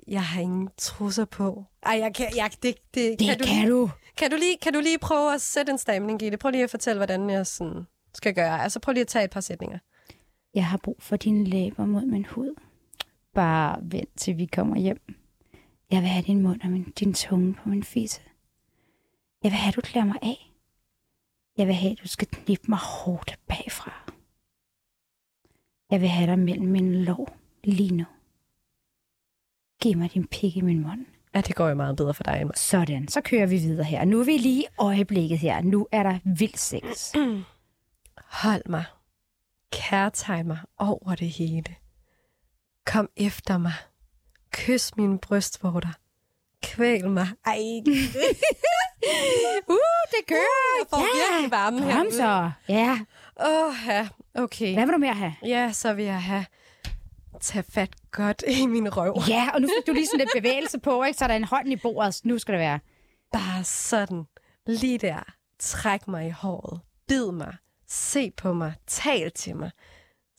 [SPEAKER 3] jeg har ingen trusser på. Ej, jeg kan, jeg, det, det,
[SPEAKER 2] Det
[SPEAKER 3] du,
[SPEAKER 2] kan du.
[SPEAKER 3] Kan du, lige, kan du lige prøve at sætte en stemning, Gitte? Prøv lige at fortælle, hvordan jeg sådan skal gøre. Altså, prøv lige at tage et par sætninger.
[SPEAKER 2] Jeg har brug for dine læber mod min hud. Bare vent til vi kommer hjem. Jeg vil have din mund og min, din tunge på min fisse. Jeg vil have, at du klæder mig af. Jeg vil have, at du skal knippe mig hårdt bagfra. Jeg vil have dig mellem min lov lige nu. Giv mig din pik i min mund.
[SPEAKER 3] Ja, det går jo meget bedre for dig end mig.
[SPEAKER 2] Sådan, så kører vi videre her. Nu er vi lige i øjeblikket her. Nu er der vild sex. [clears throat]
[SPEAKER 3] Hold mig. Kærtegn mig over det hele. Kom efter mig. Kys mine brystvorter. Kvæl mig. Ej, [laughs]
[SPEAKER 2] Uh, det kører!
[SPEAKER 3] jeg får virkelig varmen
[SPEAKER 2] Kom
[SPEAKER 3] herude.
[SPEAKER 2] så. Ja,
[SPEAKER 3] Åh, ja. Okay.
[SPEAKER 2] hvad vil du mere have?
[SPEAKER 3] Ja, så vil jeg have tage fat godt i min røv.
[SPEAKER 2] Ja, og nu fik du lige sådan lidt bevægelse på, ikke? Så er der en hånd i bordet. Nu skal det være.
[SPEAKER 3] Bare sådan. Lige der. Træk mig i håret. Bid mig. Se på mig. Tal til mig.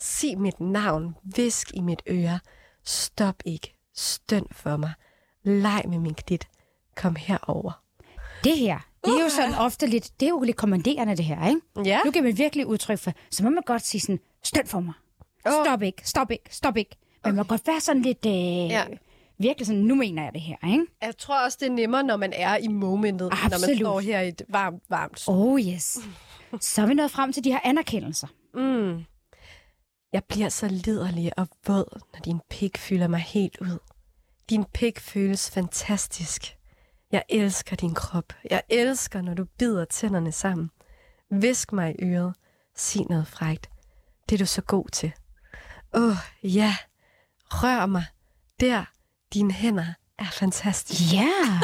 [SPEAKER 3] Sig mit navn. Visk i mit øre. Stop ikke. Støn for mig. Leg med min klit. Kom herover.
[SPEAKER 2] Det her, det er jo sådan ofte lidt, det er jo lidt kommanderende det her, ikke?
[SPEAKER 3] Ja.
[SPEAKER 2] Nu kan man virkelig udtryk for, så må man godt sige sådan, støn for mig. Stop ikke, stop ikke, stop ikke. Man må godt være sådan lidt, øh,
[SPEAKER 3] Ja.
[SPEAKER 2] virkelig sådan, nu mener jeg det her, ikke?
[SPEAKER 3] Jeg tror også, det er nemmere, når man er i momentet, når man
[SPEAKER 2] Absolut.
[SPEAKER 3] står her i et varmt, varmt
[SPEAKER 2] Oh yes. Så er vi nået frem til de her anerkendelser.
[SPEAKER 3] Mm. Jeg bliver så liderlig og våd, når din pik fylder mig helt ud. Din pik føles fantastisk. Jeg elsker din krop. Jeg elsker, når du bider tænderne sammen. Visk mig i øret. Sig noget frægt. Det er du så god til. Åh, oh, ja. Rør mig. Der. Dine hænder er fantastiske.
[SPEAKER 2] Ja.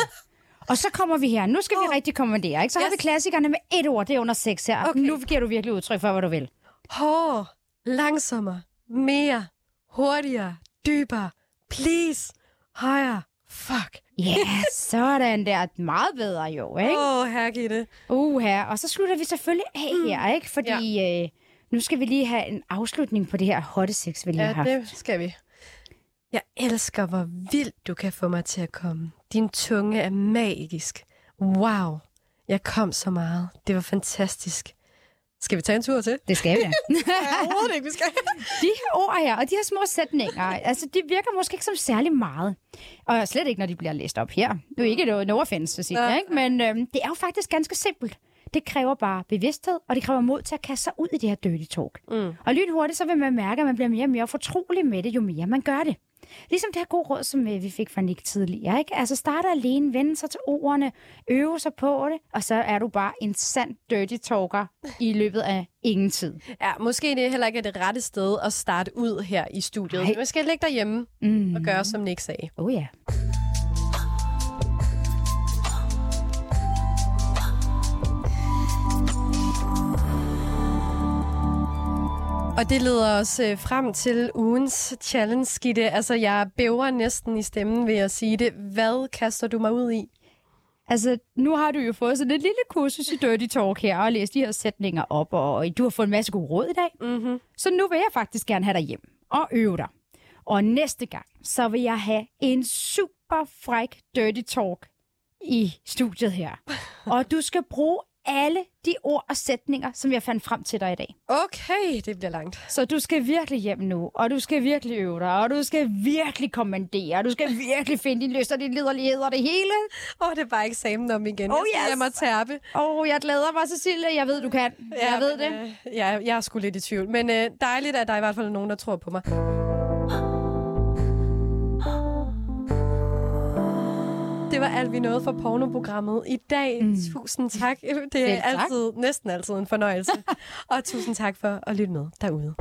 [SPEAKER 2] Og så kommer vi her. Nu skal vi rigtig kommandere, ikke? Så har
[SPEAKER 3] Yes.
[SPEAKER 2] vi klassikerne med et ord, det er under seks her.
[SPEAKER 3] Okay.
[SPEAKER 2] Nu giver du virkelig udtryk for, hvad du vil.
[SPEAKER 3] Hårdere. Langsommere. Mere. Hurtigere. Dybere. Please. Højere. Fuck.
[SPEAKER 2] Ja, sådan der. Meget bedre jo, ikke?
[SPEAKER 3] Åh, oh, herre Gitte.
[SPEAKER 2] Uh, her. Og så slutter vi selvfølgelig af
[SPEAKER 3] Mm.
[SPEAKER 2] her, ikke? Fordi ja. øh, nu skal vi lige have en afslutning på det her hotte sex, vi lige har
[SPEAKER 3] Ja,
[SPEAKER 2] haft.
[SPEAKER 3] det skal vi. Jeg elsker, hvor vildt du kan få mig til at komme. Din tunge er magisk. Wow. Jeg kom så meget. Det var fantastisk. Skal vi tage en tur til?
[SPEAKER 2] Det skal vi da. [laughs]
[SPEAKER 3] Overhovedet ikke, vi skal.
[SPEAKER 2] de her ord her, og de her små sætninger, altså de virker måske ikke som særlig meget. Og slet ikke, når de bliver læst op her. Nu er ikke noget no offense at sige ikke? Men øhm, det er jo faktisk ganske simpelt. Det kræver bare bevidsthed, og det kræver mod til at kaste sig ud i det her dirty talk.
[SPEAKER 3] Mm.
[SPEAKER 2] Og lynhurtigt, så vil man mærke, at man bliver mere og mere fortrolig med det, jo mere man gør det. Ligesom det her gode råd, som øh, vi fik fra Nick tidligere. Ikke? Altså starte alene, vende sig til ordene, øve sig på det, og så er du bare en sand dirty talker i løbet af ingen tid.
[SPEAKER 3] Ja, måske det heller ikke er det rette sted at starte ud her i studiet.
[SPEAKER 2] Nej.
[SPEAKER 3] Man skal ligge derhjemme
[SPEAKER 2] Mm.
[SPEAKER 3] og gøre, som Nick sagde.
[SPEAKER 2] Oh ja.
[SPEAKER 3] Og det leder os øh, frem til ugens challenge, Gitte. Altså, jeg bæver næsten i stemmen ved at sige det. Hvad kaster du mig ud i?
[SPEAKER 2] Altså, nu har du jo fået sådan et lille kursus i Dirty Talk her, og læst de her sætninger op, og du har fået en masse gode råd i dag.
[SPEAKER 3] Mm-hmm.
[SPEAKER 2] Så nu vil jeg faktisk gerne have dig hjem og øve dig. Og næste gang, så vil jeg have en super fræk Dirty Talk i studiet her. [laughs] Og du skal bruge alle de ord og sætninger, som jeg fandt frem til dig i dag.
[SPEAKER 3] Okay, det bliver langt.
[SPEAKER 2] Så du skal virkelig hjem nu, og du skal virkelig øve dig, og du skal virkelig kommandere, og du skal virkelig finde din lyst og din liderlighed og det hele.
[SPEAKER 3] Åh, oh, det er bare eksamen om igen.
[SPEAKER 2] Oh,
[SPEAKER 3] jeg
[SPEAKER 2] yes.
[SPEAKER 3] hjem og tærpe.
[SPEAKER 2] Åh, oh, jeg glæder mig, Cecilie. Jeg ved, du kan. jeg ved
[SPEAKER 3] men,
[SPEAKER 2] det.
[SPEAKER 3] Øh, ja, jeg er sgu lidt i tvivl. Men øh, dejligt, at der er i hvert fald nogen, der tror på mig. Det var alt, vi nåede for pornoprogrammet i dag. Mm. Tusind tak. Det er altid, næsten altid en fornøjelse. [laughs] og tusind tak for at lytte med derude.